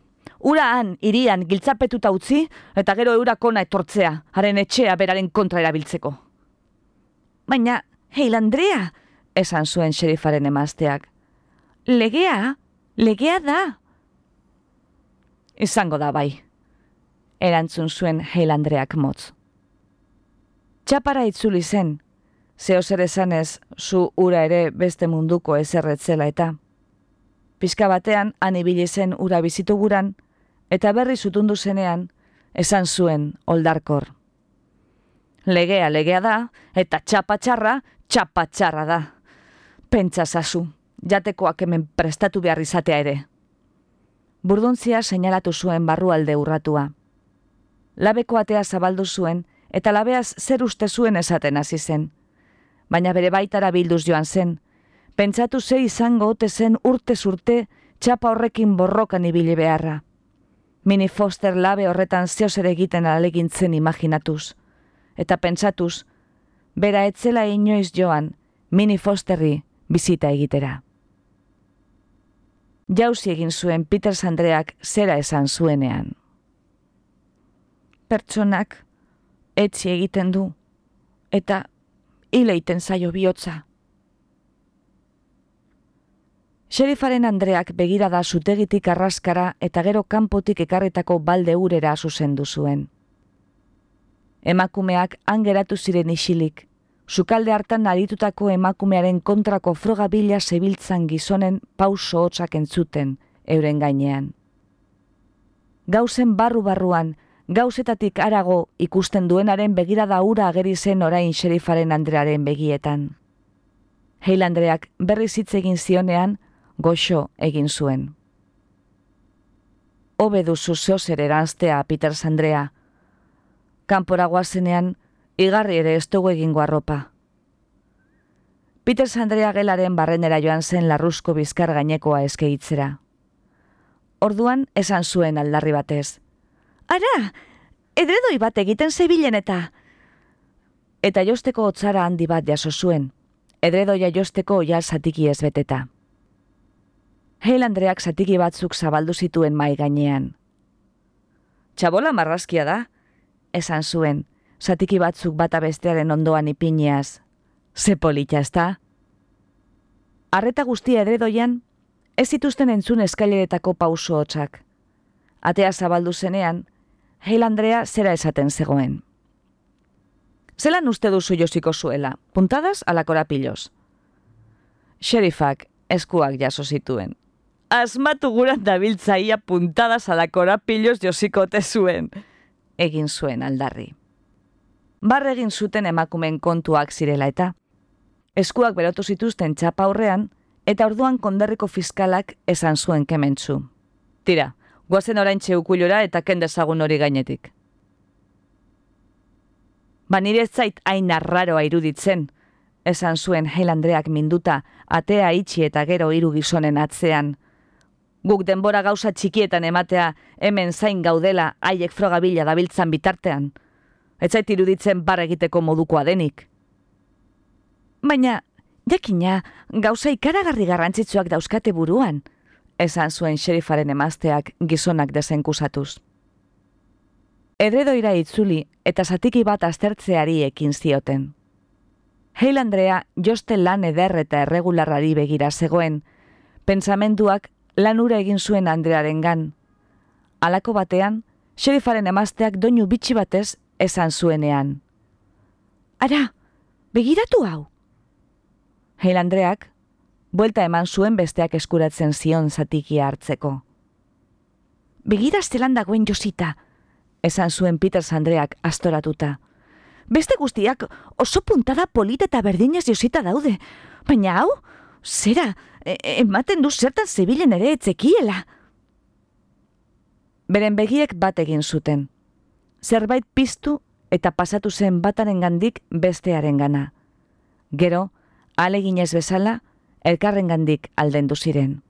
Ura han, irian, giltzapetuta utzi, eta gero eurakona etortzea, haren etxea beraren kontra erabiltzeko. Baina, hei, Andrea, esan zuen xerifaren emazteak. Legea, legea da. Izango da bai, erantzun zuen Heil Andreak motz. Txapara itzuli zen, zeo zer esanez zu ura ere beste munduko ezerretzela eta. Pizka batean, anibili zen ura bizituguran, eta berri zutundu zenean, esan zuen oldarkor. Legea, legea da, eta txapa txarra, txapa txarra da pentsa zazu, jatekoak hemen prestatu behar izatea ere. Burduntzia seinalatu zuen barrualde urratua. Labeko atea zabaldu zuen, eta labeaz zer uste zuen esaten hasi zen. Baina bere baitara bilduz joan zen. Pentsatu ze izango ote zen urte zurte txapa horrekin borrokan ibili beharra. Mini Foster labe horretan zehoz ere egiten alegintzen imaginatuz. Eta pentsatuz, bera etzela inoiz joan, Mini Fosterri bizita egitera. Jauzi egin zuen Peter Andreak zera esan zuenean. Pertsonak etzi egiten du eta hileiten zaio bihotza. Xerifaren Andreak begira da zutegitik arraskara eta gero kanpotik ekarretako balde urera zuzendu zuen. Emakumeak angeratu ziren isilik, Sukalde hartan aritutako emakumearen kontrako froga bila zebiltzan gizonen pauso hotzak entzuten euren gainean. Gauzen barru-barruan, gauzetatik arago ikusten duenaren begirada ura ageri zen orain xerifaren Andrearen begietan. Heilandreak berri zitz egin zionean, goxo egin zuen. Obe duzu zozer eranztea, Peter Sandrea. Kanpora guazenean, igarri ere ez dugu egingo arropa. Peter Sandrea gelaren barrenera joan zen larruzko bizkar gainekoa eskeitzera. Orduan esan zuen aldarri batez. Ara, edredoi bat egiten zebilen eta... Eta josteko hotzara handi bat jaso zuen, edredoia josteko oial zatiki ez beteta. Heil Andreak zatiki batzuk zabaldu zituen mai gainean. Txabola marrazkia da, esan zuen, zatiki batzuk bata bestearen ondoan ipiniaz. Ze polita ez da? Arreta guztia edredoian, ez zituzten entzun eskaileretako pauso hotzak. Atea zabaldu zenean, Heil Andrea zera esaten zegoen. Zelan uste duzu josiko zuela, puntadas ala korapilos? Sherifak eskuak jaso zituen. Asmatu guran dabiltzaia puntadas ala korapilos josiko zuen, egin zuen aldarri. Barre egin zuten emakumen kontuak zirela eta, eskuak berotu zituzten txapa aurrean, eta orduan konderriko fiskalak esan zuen kementzu. Tira, guazen orain txeukulora eta kendezagun hori gainetik. Ba nire zait hain arraroa iruditzen, esan zuen Heilandreak minduta, atea itxi eta gero hiru gizonen atzean. Guk denbora gauza txikietan ematea hemen zain gaudela haiek frogabila dabiltzan bitartean. Ez zait iruditzen bar egiteko modukoa denik. Baina, jakina, gauza ikaragarri garrantzitsuak dauzkate buruan, esan zuen xerifaren emazteak gizonak desenkusatuz. Edredoira itzuli eta zatiki bat aztertzeari ekin zioten. Heil Andrea joste lan eder eta erregularrari begira zegoen, pensamenduak lanura egin zuen Andrearen gan. Alako batean, xerifaren emazteak doinu bitxi batez esan zuenean. Ara, begiratu hau! Heil Andreak, buelta eman zuen besteak eskuratzen zion zatikia hartzeko. Begira zelan dagoen josita, esan zuen Peter Andreak astoratuta. Beste guztiak oso puntada polita eta berdinez josita daude, baina hau, zera, e ematen du zertan zebilen ere etzekiela. Beren begiek bat egin zuten. Zerbait piztu eta pasatu zen bataren gandik bestearen gana. Gero, aleginez bezala, elkarren gandik alden ziren.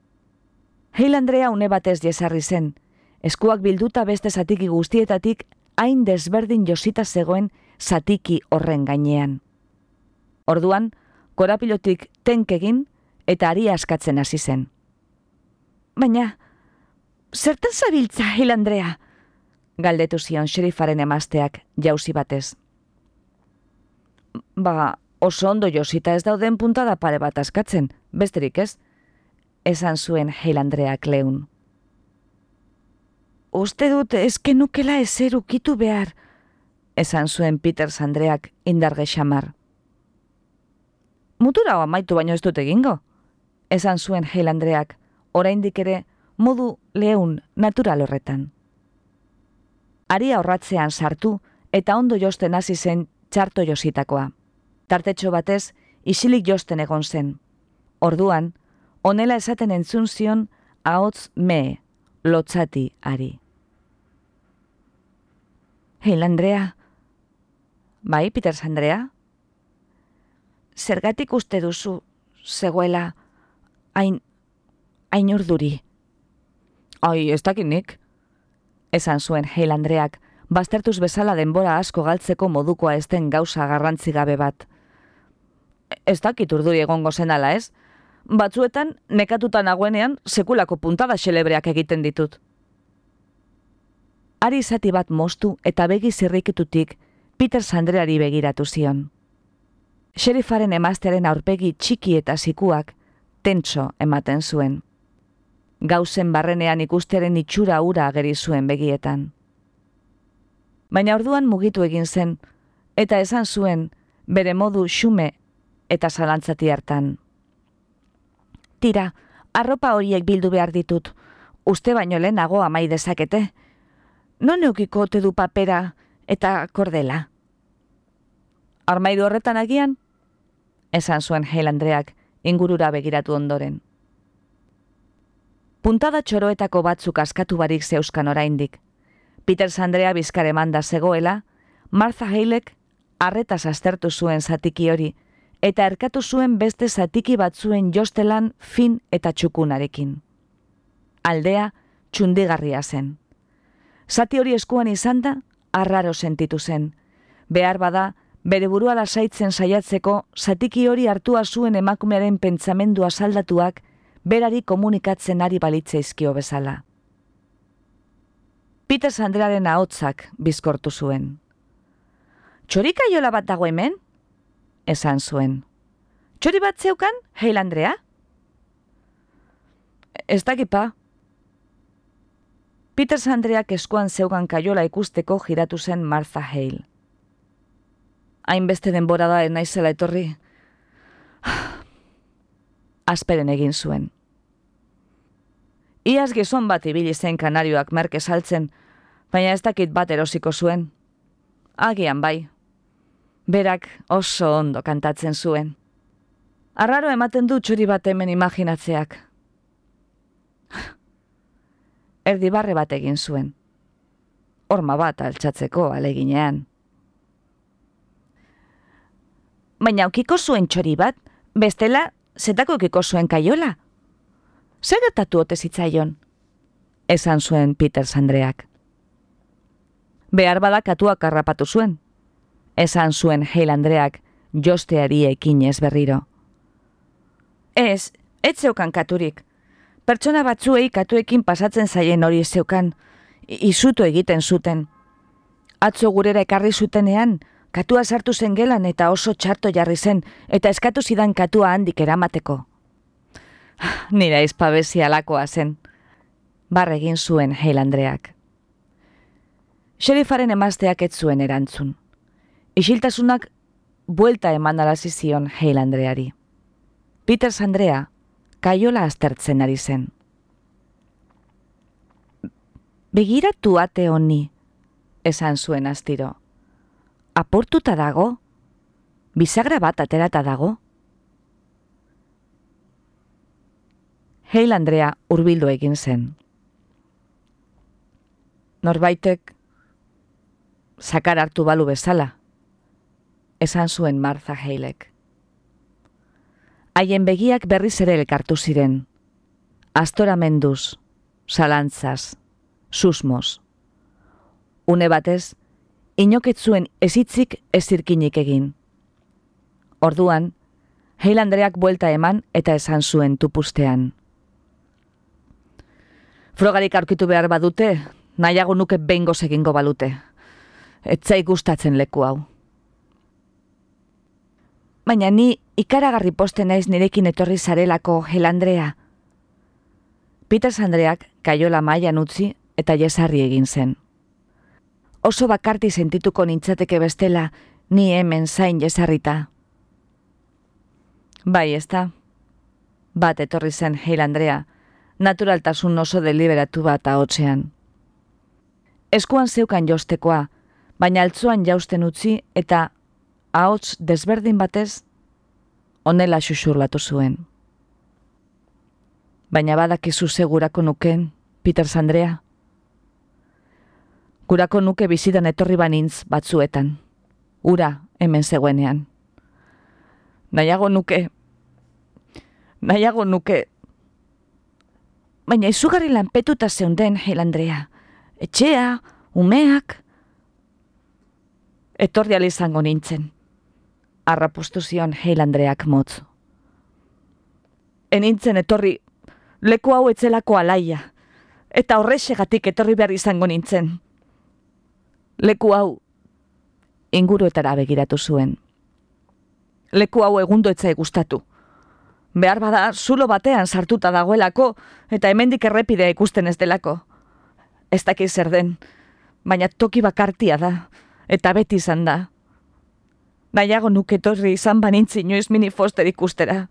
Heil Andrea une batez jesarri zen, eskuak bilduta beste zatiki guztietatik hain desberdin josita zegoen zatiki horren gainean. Orduan, korapilotik tenkegin eta ari askatzen hasi zen. Baina, zertan zabiltza, Heil Andrea? Galdetu zion xerifaren emazteak jauzi batez. Ba, oso ondo josita ez dauden puntada pare bat askatzen, besterik ez? Esan zuen Heil Andreak leun. Uste dut ezke nukela ezer ukitu behar, esan zuen Peter Andreak indarge xamar. Mutura hoa maitu baino ez dut egingo, esan zuen Heil Andreak, oraindik ere modu leun natural horretan. Aria horratzean sartu eta ondo josten hasi zen txarto jositakoa tartetxo batez, isilik josten egon zen. Orduan, onela esaten entzun zion, ahots me, lotzati ari. Hei, Andrea. Bai, Peter Andrea? Zergatik uste duzu, zegoela, hain, hain urduri. Ai, ez dakinik. Esan zuen Heil Andreak, baztertuz bezala denbora asko galtzeko modukoa ezten gauza garrantzi gabe bat ez dakit urduri egongo zen ala ez. Batzuetan, nekatuta nagoenean, sekulako puntada xelebreak egiten ditut. Ari zati bat mostu eta begi zirriketutik Peter Sandreari begiratu zion. Xerifaren emaztearen aurpegi txiki eta zikuak tentso ematen zuen. Gauzen barrenean ikusteren itxura ura ageri zuen begietan. Baina orduan mugitu egin zen, eta esan zuen, bere modu xume eta zalantzati hartan. Tira, arropa horiek bildu behar ditut, uste baino lehenago amai dezakete. Non eukiko ote du papera eta kordela? Armairu horretan agian? Esan zuen Heil Andreak, ingurura begiratu ondoren. Puntada txoroetako batzuk askatu barik zeuskan oraindik. Peter Sandrea bizkare manda zegoela, Martha Halek arretaz aztertu zuen zatiki hori, eta erkatu zuen beste zatiki batzuen jostelan fin eta txukunarekin. Aldea, txundigarria zen. Zati hori eskuan izan da, arraro sentitu zen. Behar bada, bere burua lasaitzen saiatzeko, zatiki hori hartua zuen emakumearen pentsamendu asaldatuak, berari komunikatzen ari balitzeizkio bezala. Peter Sandrearen ahotzak bizkortu zuen. Txorika jola bat dago hemen? Esan zuen. Txori bat zeukan, Heil Andrea? Ez dakipa, Peter Sandreak eskuan zeugan kaiola ikusteko giratu zen Martha Hale. Hainbeste denbora da naizela etorri. Asperen egin zuen. Iaz gizon bat ibili zen kanarioak merke saltzen, baina ez dakit bat erosiko zuen. Agian bai. Berak oso ondo kantatzen zuen. Arraro ematen du txuri bat hemen imaginatzeak erdibarre bat egin zuen. Horma bat altxatzeko aleginean. Baina aukiko zuen txori bat, bestela zetako aukiko zuen kaiola. Zer gertatu ote zitzaion? Esan zuen Peter Sandreak. Behar badak atuak harrapatu zuen. Esan zuen Heil Andreak josteari ekin ez berriro. Ez, ez zeukan katurik, pertsona batzuei katuekin pasatzen zaien hori zeukan, izutu egiten zuten. Atzo gurera ekarri zutenean, katua sartu zen gelan eta oso txarto jarri zen, eta eskatu zidan katua handik eramateko. [sighs] Nira izpabezi alakoa zen, barre egin zuen Heil Andreak. Xerifaren emazteak ez zuen erantzun. Isiltasunak buelta eman alazizion Heil Andreari. Peters Andrea, kaiola aztertzen ari zen. Begiratu ate honi, esan zuen astiro. Aportuta dago? Bizagra bat aterata dago? Heil Andrea urbildu egin zen. Norbaitek sakar hartu balu bezala, esan zuen Martha Heilek haien begiak berriz ere elkartu ziren. Astoramenduz, salantzaz, susmos. Une batez, inoketzuen ezitzik ezirkinik egin. Orduan, Heil Andreak buelta eman eta esan zuen tupustean. Frogarik aurkitu behar badute, nahiago nuke bengo egingo balute. Etzai gustatzen leku hau baina ni ikaragarri poste naiz nirekin etorri zarelako helandrea. Peter Sandreak kaiola mailan utzi eta jesarri egin zen. Oso bakarti sentituko nintzateke bestela, ni hemen zain jesarrita. Bai, ez da. Bat etorri zen Heil Andrea, naturaltasun oso deliberatu bat ahotzean. Eskuan zeukan jostekoa, baina altzuan jausten utzi eta ahots desberdin batez onela xuxurlatu zuen. Baina badakizu segurako nuken, Peter Sandrea. Gurako nuke bizidan etorri banintz batzuetan. Ura hemen zegoenean. Nahiago nuke. Nahiago nuke. Baina izugarri lanpetuta zeunden, Heil Andrea. Etxea, umeak. Etorri izango nintzen arrapustu zion Heil Andreak motz. Enintzen etorri, leku hau etzelako alaia, eta horrexegatik etorri behar izango nintzen. Leku hau, inguruetara begiratu zuen. Leku hau egundo etzai gustatu. Behar bada, zulo batean sartuta dagoelako, eta hemendik errepidea ikusten ez delako. Ez dakiz zer den, baina toki bakartia da, eta beti izan da, nahiago nuke torri izan banintzi inoiz mini foster ikustera.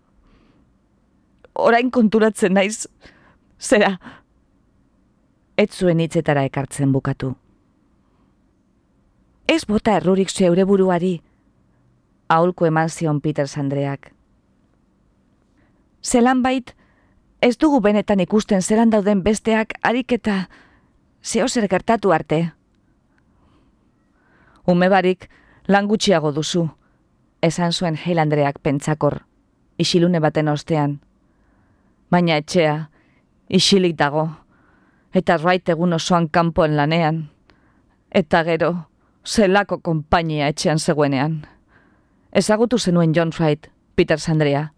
Orain konturatzen naiz, zera, ez zuen hitzetara ekartzen bukatu. Ez bota errurik zeure buruari, aholko eman zion Peters Andreak. zelan bait, ez dugu benetan ikusten zelan dauden besteak harik eta zeo zer gertatu arte. Ume barik, lan gutxiago duzu, esan zuen Heilandreak pentsakor, isilune baten ostean. Baina etxea, isilik dago, eta rait egun osoan kanpoen lanean, eta gero, zelako konpainia etxean zegoenean. Ezagutu zenuen John Wright, Peter Sandrea.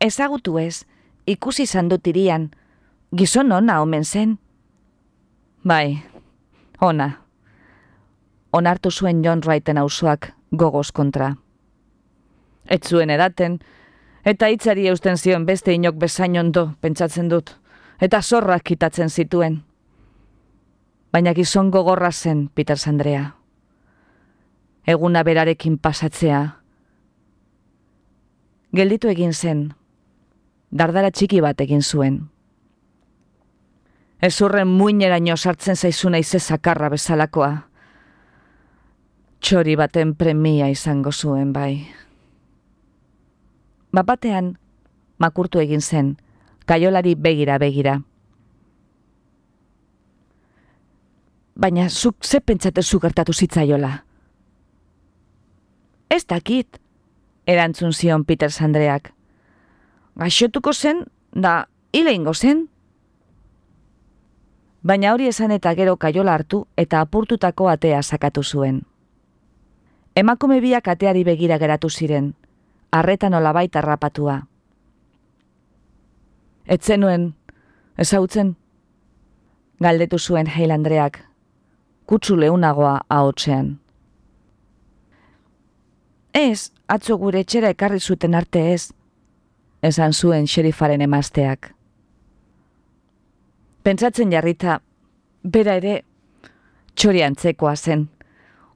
Ezagutu ez, ikusi dut irian, gizon ona omen zen. Bai, ona. Onartu zuen John Wrighten auzoak gogoz kontra. Ez zuen edaten, eta hitzari eusten zion beste inok bezain ondo, pentsatzen dut, eta zorrak kitatzen zituen. Baina gizon gogorra zen, Peter Sandrea. Eguna berarekin pasatzea. Gelditu egin zen, dardara txiki bat egin zuen. Ez urren muineraino sartzen zaizuna ize zakarra bezalakoa. Txori baten premia izango zuen bai. Bapatean, makurtu egin zen, kaiolari begira begira. Baina zuk ze pentsate zu gertatu zitzaiola. Ez dakit, erantzun zion Peter Sandreak gaixotuko zen, da hile ingo zen. Baina hori esan eta gero kaiola hartu eta apurtutako atea sakatu zuen. Emakume biak ateari begira geratu ziren, arretan olabait arrapatua. Etzenuen, ezautzen, galdetu zuen Heilandreak, kutsu leunagoa ahotsean. Ez, atzo gure etxera ekarri zuten arte ez, esan zuen xerifaren emazteak. Pentsatzen jarrita, bera ere, txori antzekoa zen,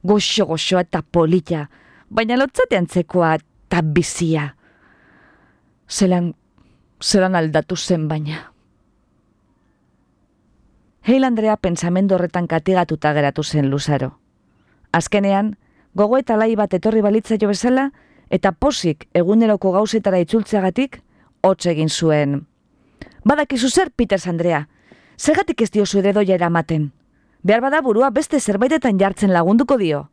goxo goxoa eta polita, baina lotzate antzekoa eta bizia. Zelan, zelan aldatu zen baina. Heil Andrea pentsamendu horretan katigatuta geratu zen luzaro. Azkenean, gogo eta lai bat etorri balitza jo bezala, eta posik eguneroko gauzetara itzultzeagatik, hotz egin zuen. Badakizu zer, Peter Andrea, zergatik ez dio zure doia eramaten. Behar bada burua beste zerbaitetan jartzen lagunduko dio.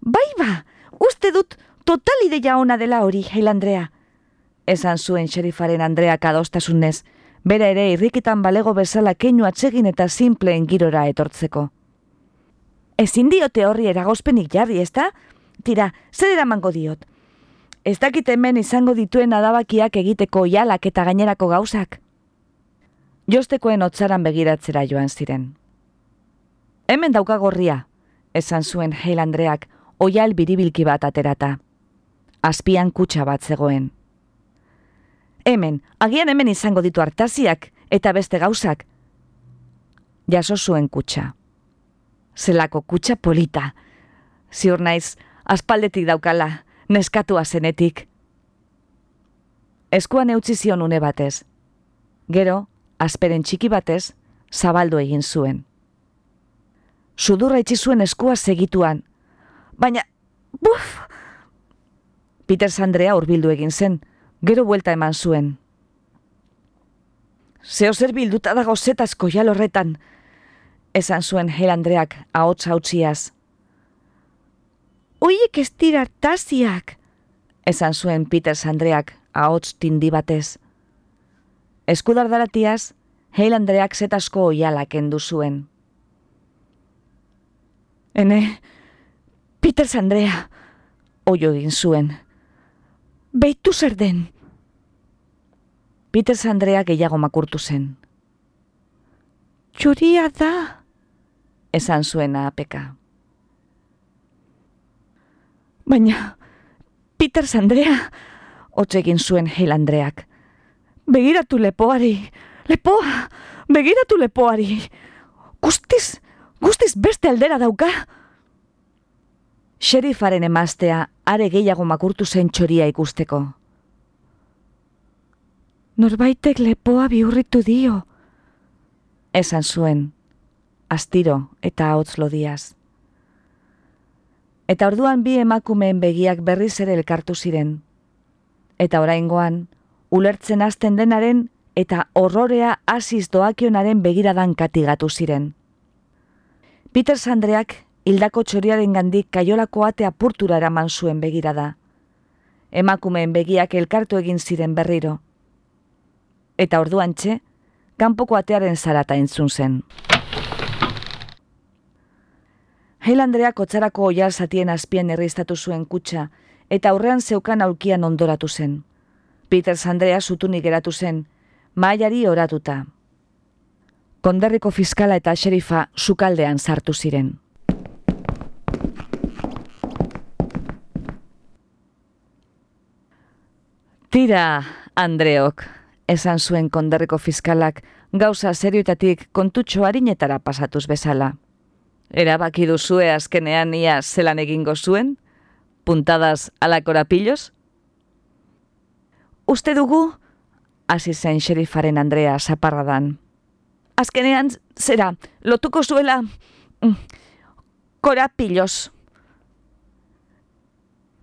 Bai ba, uste dut total ideia ona dela hori, Heil Andrea. Esan zuen xerifaren Andreak adostasunez, bera ere irrikitan balego bezala keinu atsegin eta simpleen girora etortzeko. Ezin diote horri eragozpenik jarri, ezta? Tira, zer eramango diot? Ez dakit hemen izango dituen adabakiak egiteko jalak eta gainerako gauzak? Jostekoen otzaran begiratzera joan ziren. Hemen daukagorria, esan zuen Heil Andreak, oial biribilki bat aterata. Azpian kutsa bat zegoen. Hemen, agian hemen izango ditu hartaziak eta beste gauzak. Jaso zuen kutsa. Zelako kutsa polita. Ziur naiz, aspaldetik daukala, neskatua zenetik. Eskuan eutzi zion une batez. Gero, asperen txiki batez, zabaldu egin zuen. Sudurra itxi zuen eskua segituan. Baina, buf! Peter Sandrea urbildu egin zen, gero buelta eman zuen. Zeo zer bilduta dago zetazko jalorretan, esan zuen Hel Andreak ahotsa hautziaz. Oiek ez dira taziak, esan zuen Peter Sandreak ahots tindi batez. Eskudar daratiaz, Heil Andreak zetasko oialak endu zuen. Hene, Peter Sandrea, oio egin zuen. Beitu zer den. Peter Sandrea gehiago makurtu zen. Txuria da, esan zuena apeka. Baina, Peter Sandrea, egin zuen Heil Andreak. Begiratu lepoari, lepoa, begiratu lepoari. Guztiz, guztiz beste aldera dauka. Xerifaren emaztea are gehiago makurtu zen txoria ikusteko. Norbaitek lepoa bihurritu dio. Esan zuen, astiro eta hotz lodiaz eta orduan bi emakumeen begiak berriz ere elkartu ziren. Eta oraingoan, ulertzen hasten denaren eta horrorea hasiz doakionaren begiradan katigatu ziren. Peter Sandreak hildako txoriaren gandik kaiolako ate apurtura eraman zuen begirada. Emakumeen begiak elkartu egin ziren berriro. Eta orduan txe, kanpoko atearen zarata entzun zen. Heil Andreak otzarako oiar zatien azpien erriztatu zuen kutsa, eta aurrean zeukan aulkian ondoratu zen. Peter Sandrea zutunik geratu zen, mailari oratuta. Konderriko fiskala eta xerifa sukaldean sartu ziren. Tira, Andreok, esan zuen konderriko fiskalak, gauza serioetatik kontutxo harinetara pasatuz bezala. Erabaki duzue azkenean ia zelan egingo zuen? Puntadas alakorapillos? Uste dugu, hasi zen xerifaren Andrea zaparradan. Azkenean, zera, lotuko zuela, mm, korapilos.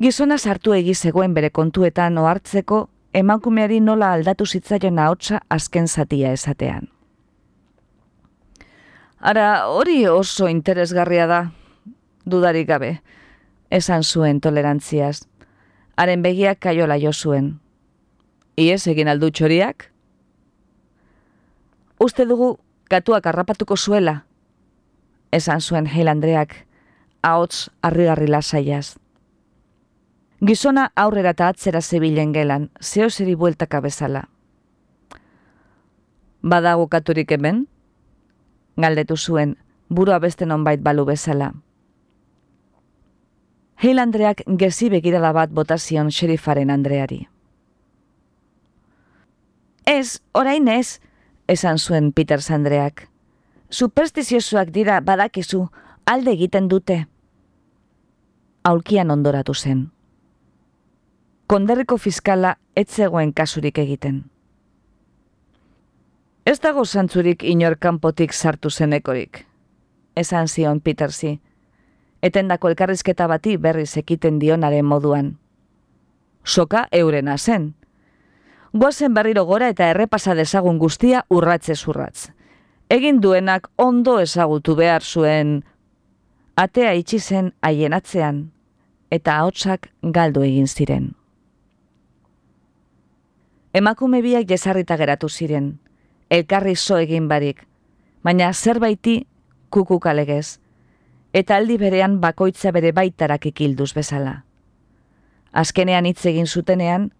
Gizona sartu egi zegoen bere kontuetan ohartzeko emakumeari nola aldatu zitzaion ahotsa azken zatia esatean. Ara, hori oso interesgarria da, dudarik gabe, esan zuen tolerantziaz. Haren begiak kaiola jo zuen, Iez egin aldu txoriak? Uste dugu gatuak harrapatuko zuela? Esan zuen Heil Andreak, ahots harrigarri lasaiaz. Gizona aurrera eta atzera zebilen gelan, zeo zeri bueltaka bezala. Badago katurik hemen? Galdetu zuen, burua beste nonbait balu bezala. Heil Andreak gezi begirada bat botazion xerifaren Andreari. Ez, orain ez, esan zuen Peter Sandreak. Superstiziosuak dira badakizu, alde egiten dute. Aulkian ondoratu zen. Konderriko fiskala etzegoen kasurik egiten. Ez dago zantzurik inor kanpotik sartu zenekorik, esan zion Petersi, etendako elkarrizketa bati berriz ekiten dionaren moduan. Soka eurena zen, goazen berriro gora eta errepasa dezagun guztia urratze zurratz. Egin duenak ondo ezagutu behar zuen atea itxi zen haien atzean eta ahotsak galdu egin ziren. Emakume biak jesarrita geratu ziren, elkarri zo egin barik, baina zerbaiti kukukalegez, eta aldi berean bakoitza bere baitarak ikilduz bezala. Azkenean hitz egin zutenean,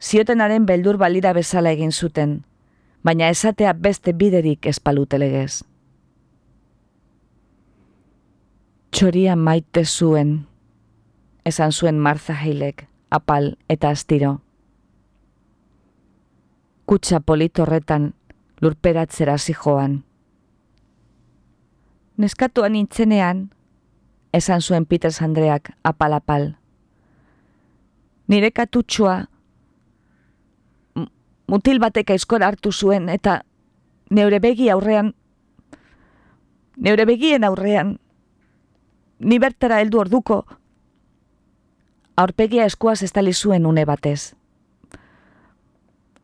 ziotenaren beldur balira bezala egin zuten, baina esatea beste biderik espalutelegez. Txoria maite zuen, esan zuen Martha Heilek, apal eta astiro. Kutsa politorretan lurperatzera zijoan. Neskatuan intzenean, esan zuen Peters Andreak apal-apal. Nire katutxua mutil batek aizkora hartu zuen eta neure begi aurrean, neure begien aurrean, ni bertara heldu orduko, aurpegia eskuaz estali zuen une batez.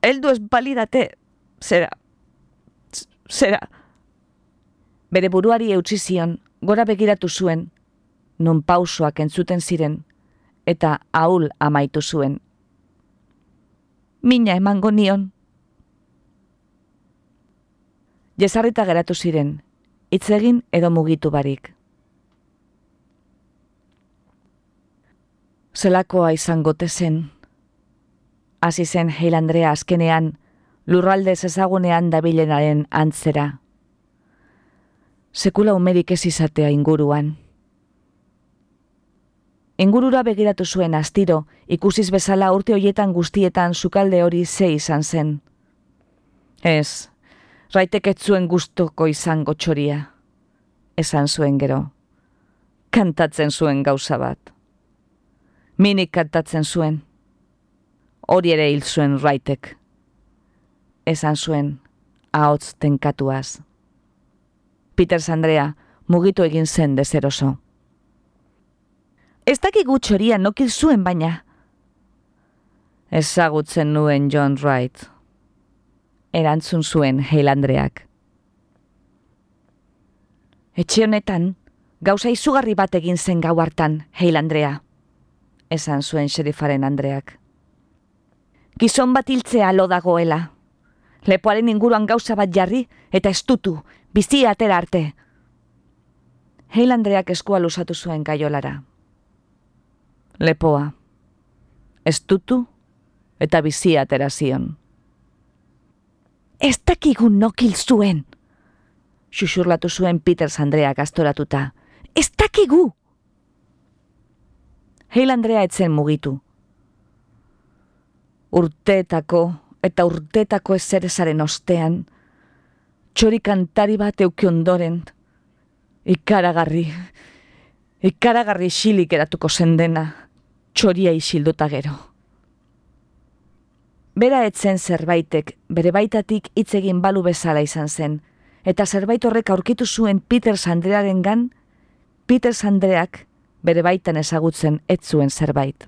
Heldu ez balidate, zera, zera. Bere buruari eutzi zion, gora begiratu zuen, non pausoak entzuten ziren, eta ahul amaitu zuen mina emango nion. Jesarrita geratu ziren, hitz egin edo mugitu barik. Zelakoa izango zen. Hasi zen Heil Andrea azkenean, lurralde ezagunean dabilenaren antzera. Sekula umerik ez izatea inguruan. Ingurura begiratu zuen astiro, ikusiz bezala urte hoietan guztietan sukalde hori ze izan zen. Ez, raitek zuen guztoko izango txoria, esan zuen gero. Kantatzen zuen gauza bat. Minik kantatzen zuen. Hori ere hil zuen raitek. Esan zuen, ahotz tenkatuaz. Peter Sandrea mugitu egin zen dezeroso. Ez daki gutxoria nokil zuen baina. Ezagutzen nuen John Wright. Erantzun zuen Heilandreak. Etxe honetan, gauza izugarri bat egin zen gau hartan, Heilandrea. Esan zuen xerifaren Andreak. Gizon bat hiltzea lo dagoela. Lepoaren inguruan gauza bat jarri eta estutu, bizi atera arte. Heilandreak eskua lusatu zuen gaiolara. Lepoa. Estutu eta bizi atera zion. Ez dakigun nokil zuen, xuxurlatu zuen Peters Andreak astoratuta. Ez dakigu! Heil Andrea etzen mugitu. Urteetako eta urteetako ezerezaren ostean, txori kantari bat euki ondoren, ikaragarri, ikaragarri xilik eratuko zendena, txoria isilduta gero. Bera etzen zerbaitek, bere baitatik hitz egin balu bezala izan zen, eta zerbait horrek aurkitu zuen Peter Sandrearen gan, Peter Sandreak bere baitan ezagutzen ez zuen zerbait.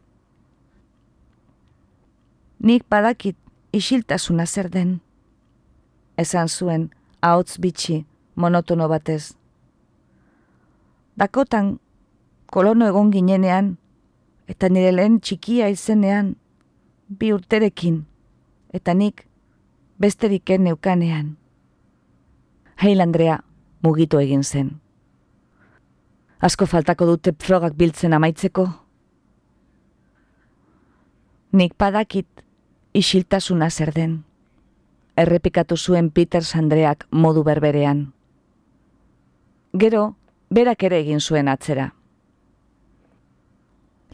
Nik badakit isiltasuna zer den, esan zuen ahots bitxi monotono batez. Dakotan kolono egon ginenean, eta nire lehen txikia izenean, bi urterekin, eta nik besterik neukanean. Heil Andrea mugitu egin zen. Asko faltako dute frogak biltzen amaitzeko. Nik padakit isiltasuna zer den. Errepikatu zuen Peter Andreak modu berberean. Gero, berak ere egin zuen atzera.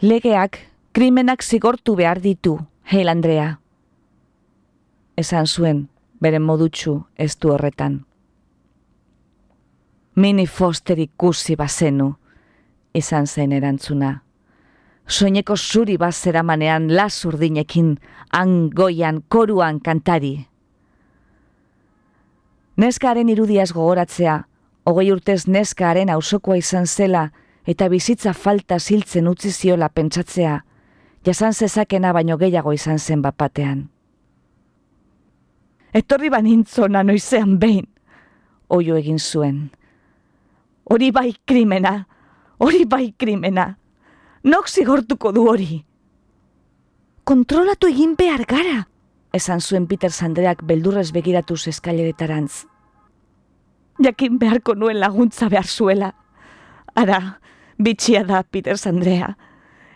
Legeak, krimenak zigortu behar ditu, Heil Andrea esan zuen bere modutsu ez du horretan. Mini Foster ikusi bazenu, izan zen erantzuna. Soineko zuri bazera manean las urdinekin, angoian, koruan kantari. Neskaren irudiaz gogoratzea, hogei urtez neskaren ausokoa izan zela, eta bizitza falta ziltzen utzi ziola pentsatzea, jasan zezakena baino gehiago izan zen bapatean etorri banintzona noizean behin, oio egin zuen. Hori bai krimena, hori bai krimena, nok zigortuko du hori. Kontrolatu egin behar gara, esan zuen Peter Sandreak beldurrez begiratuz eskaileretarantz. Jakin beharko nuen laguntza behar zuela. Ara, bitxia da Peter Sandrea.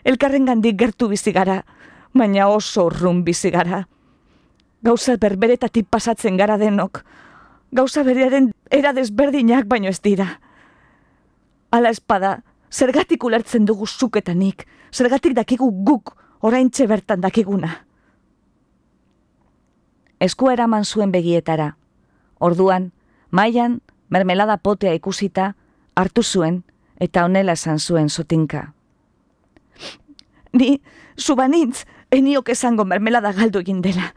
Elkarren gandik gertu bizigara, baina oso urrun bizigara gauza berberetatik pasatzen gara denok. Gauza berearen era desberdinak baino ez dira. Ala espada, zergatik ulertzen dugu zuketanik, zergatik dakigu guk orain bertan dakiguna. Esku eraman zuen begietara. Orduan, mailan mermelada potea ikusita, hartu zuen eta onela esan zuen sotinka. Ni, zubanintz, eniok esango mermelada galdu egin dela.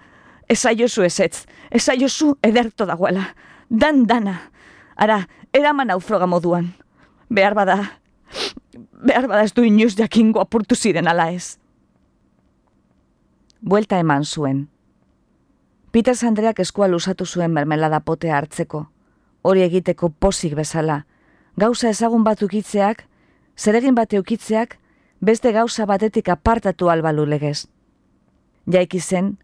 Esaiozu ezetz, esaiozu ederto dagoela. Dan dana. Ara, eraman aufroga moduan. Behar bada, behar bada ez du inoz jakingo apurtu ziren ala ez. Buelta eman zuen. Peter Sandreak eskua lusatu zuen mermelada potea hartzeko. Hori egiteko posik bezala. Gauza ezagun bat ukitzeak, zeregin bat eukitzeak, beste gauza batetik apartatu albalu legez. Jaiki zen,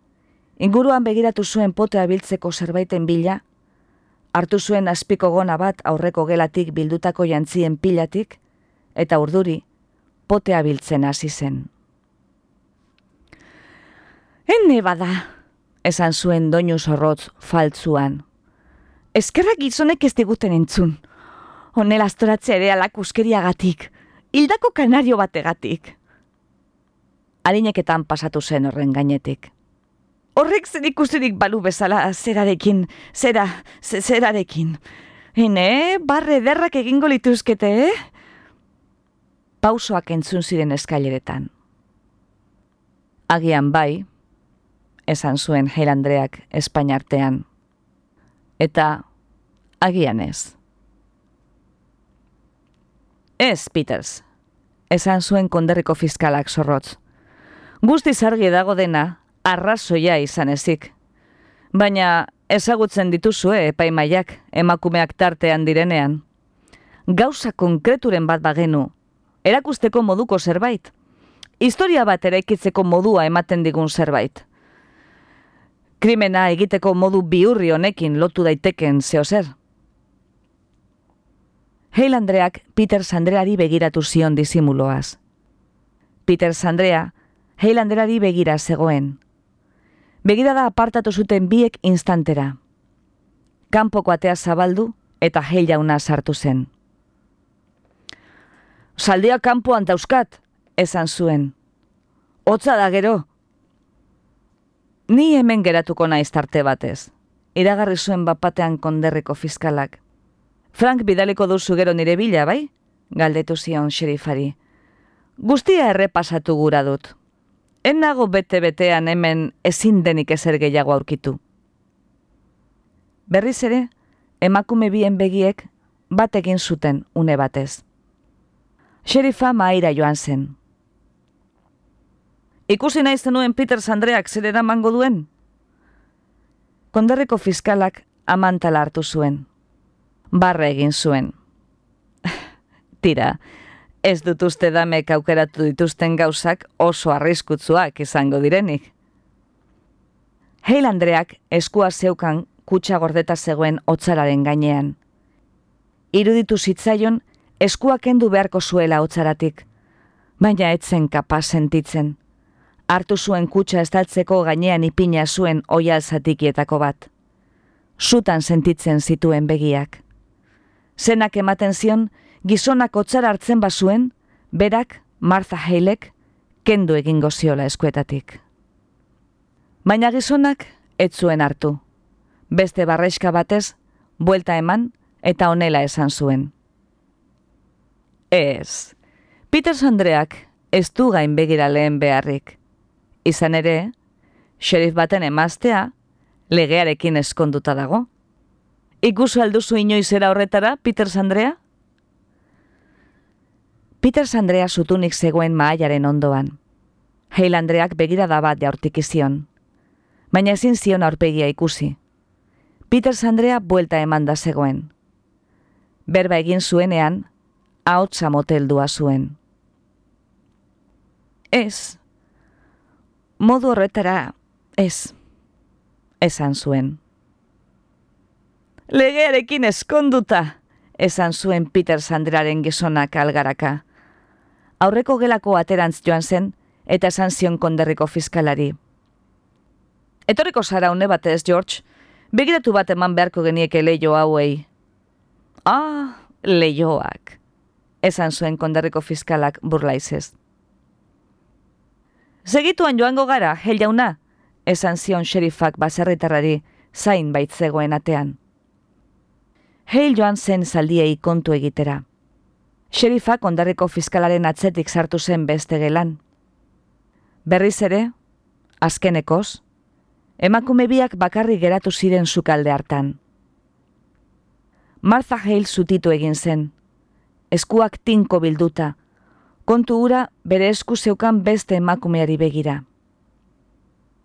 Inguruan begiratu zuen potea biltzeko zerbaiten bila, hartu zuen azpiko gona bat aurreko gelatik bildutako jantzien pilatik, eta urduri, potea biltzen hasi zen. Hene bada, esan zuen doinu zorrotz faltzuan. Ezkerrak gizonek ez diguten entzun. Honela astoratzea ere alak uskeriagatik, hildako kanario bategatik. Harineketan pasatu zen horren gainetik horrek zer ikusirik balu bezala zerarekin, zera, zerarekin. Hine, barre derrak egingo lituzkete, eh? Pausoak entzun ziren eskaileretan. Agian bai, esan zuen Heil Andreak Espainiartean. Eta agian ez. Ez, Peters, esan zuen konderriko fiskalak zorrotz. Guzti zargi dago dena, arrazoia izan ezik. Baina ezagutzen dituzue epaimaiak emakumeak tartean direnean. Gauza konkreturen bat bagenu, erakusteko moduko zerbait. Historia bat eraikitzeko modua ematen digun zerbait. Krimena egiteko modu biurri honekin lotu daiteken zeo zer. Heilandreak Peter Sandreari begiratu zion disimuloaz. Peter Sandrea Heilanderari begira zegoen. Begirada apartatu zuten biek instantera. Kanpoko atea zabaldu eta Heil jauna sartu zen. Saldia kanpoan dauzkat, esan zuen. Hotza da gero. Ni hemen geratuko naiz tarte batez. Iragarri zuen bapatean konderriko fiskalak. Frank bidaliko duzu gero nire bila, bai? Galdetu zion xerifari. Guztia errepasatu gura dut. En nago bete-betean hemen ezin denik ezer gehiago aurkitu. Berriz ere, emakume bien begiek bat egin zuten une batez. Sherifa maira joan zen. Ikusi nahi zenuen Peter Sandreak zer eramango duen? Konderriko fiskalak amantala hartu zuen. Barra egin zuen. [laughs] Tira, ez dut uste damek aukeratu dituzten gauzak oso arriskutzuak izango direnik. Heil Andreak eskua zeukan kutsa gordeta zegoen hotzararen gainean. Iruditu zitzaion eskuak kendu beharko zuela hotzaratik, baina etzen kapaz sentitzen. Hartu zuen kutsa estaltzeko gainean ipina zuen oial zatikietako bat. Zutan sentitzen zituen begiak. Zenak ematen zion, gizonak hotzara hartzen bazuen, berak, Martha Halek, kendu egingo ziola eskuetatik. Baina gizonak, ez zuen hartu. Beste barreska batez, buelta eman eta onela esan zuen. Ez. Peter Andreak ez du gain begira lehen beharrik. Izan ere, xerif baten emaztea, legearekin eskonduta dago. Ikusu alduzu inoizera horretara, Peter Andrea? Peter Andrea zutunik zegoen maaiaren ondoan. Heil Andreak begira da bat jaurtik izion. Baina ezin zion aurpegia ikusi. Peter Andrea buelta eman da zegoen. Berba egin zuenean, ahotsa moteldua zuen. Ez, modu horretara, ez, esan zuen. Legearekin eskonduta, esan zuen Peter Sandraren gizonak algaraka. Aurreko gelako aterantz joan zen, eta esan zion konderriko fiskalari. Etorriko zara une batez, George, begiratu bat eman beharko genieke leio hauei. Ah, leioak esan zuen konderriko fiskalak burlaizez. Segituan joango gara, hel jauna, esan zion xerifak baserritarrari zain baitzegoen atean. Heil joan zen zaldiei kontu egitera. Xerifak ondarriko fiskalaren atzetik sartu zen beste gelan. Berriz ere, azkenekoz, emakume biak bakarri geratu ziren sukalde hartan. Martha Hale zutitu egin zen, eskuak tinko bilduta, kontu ura bere esku zeukan beste emakumeari begira.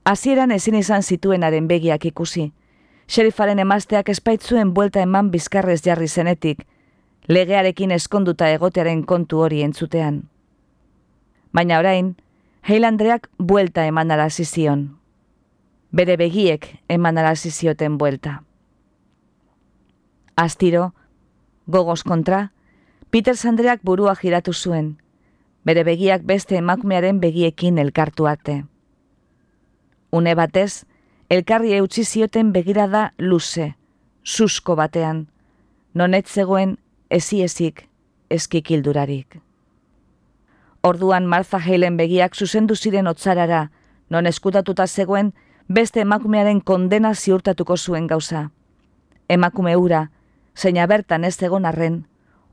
Hasieran ezin izan zituenaren begiak ikusi, xerifaren emazteak espaitzuen buelta eman bizkarrez jarri zenetik, legearekin eskonduta egotearen kontu hori entzutean. Baina orain, Heilandreak buelta eman zizion. Bere begiek eman zizioten buelta. Astiro, gogoz kontra, Peter Sandreak burua giratu zuen, bere begiak beste emakumearen begiekin elkartu arte. Une batez, elkarri eutzi zioten begirada luze, susko batean, nonet zegoen ezi ezik eskikildurarik. Orduan Martha Helen begiak zuzendu ziren otzarara, non eskutatuta zegoen beste emakumearen kondena ziurtatuko zuen gauza. Emakume ura, zeina bertan ez egon arren,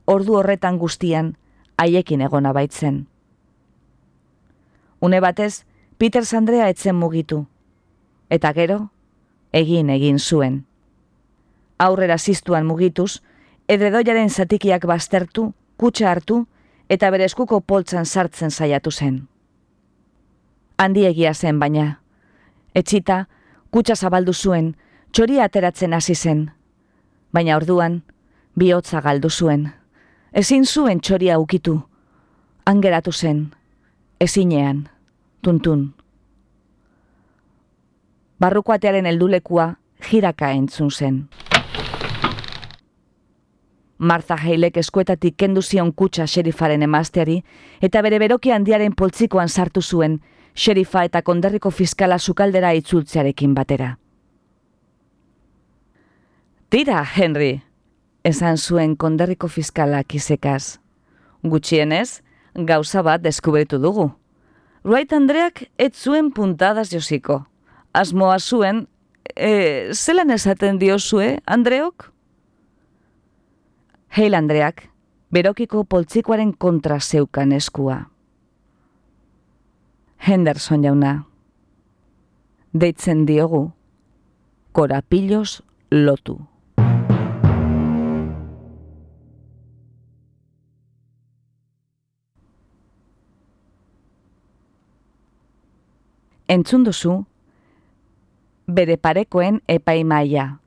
ordu horretan guztian haiekin egona baitzen. Une batez, Peter Sandrea etzen mugitu. Eta gero, egin egin zuen. Aurrera ziztuan mugituz, edredoiaren zatikiak baztertu, kutsa hartu, eta bere eskuko poltzan sartzen saiatu zen. Handi egia zen baina, Etxita, kutsa zabaldu zuen, txoria ateratzen hasi zen. Baina orduan, bihotza galdu zuen. Ezin zuen txoria ukitu. Angeratu zen, ezinean, tuntun. Barrukoatearen heldulekua jiraka entzun zen. Martha Heilek eskuetatik kendu zion kutsa xerifaren emazteari, eta bere beroki handiaren poltsikoan sartu zuen, xerifa eta konderriko fiskala sukaldera itzultzearekin batera. Tira, Henry, esan zuen konderriko fiskalak izekaz. Gutxienez, gauza bat deskubritu dugu. Wright Andreak ez zuen puntadas josiko. Asmoa zuen, e, zelan esaten diozue, Andreok? Heil Andreak, berokiko poltsikoaren kontra zeukan eskua. Henderson jauna, deitzen diogu, korapillos lotu. Entzun duzu, bere parekoen epaimaia,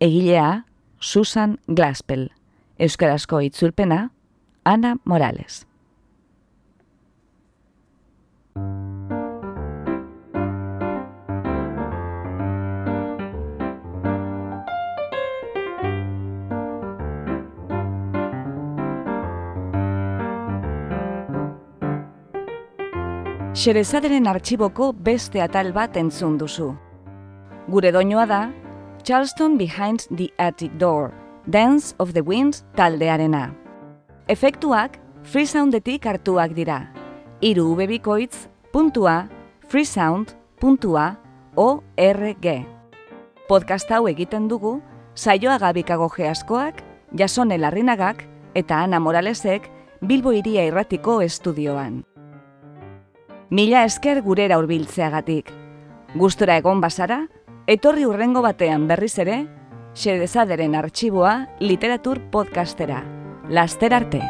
egilea Susan Glaspel. Euskarazko itzulpena, Ana Morales. Xerezaderen artxiboko beste atal bat entzun duzu. Gure doinoa da, Charleston Behind the Attic Door, Dance of the Winds taldearena. Efektuak freesoundetik hartuak dira. Iru ubebikoitz puntua freesound puntua. Podcast hau egiten dugu, saioa gabikago geaskoak, jasone larrinagak eta Ana Moralesek Bilbo iria irratiko estudioan. Mila esker gurera hurbiltzeagatik. Gustora egon bazara, etorri urrengo batean berriz ere, xedezaderen artxiboa literatur podcastera. Laster arte!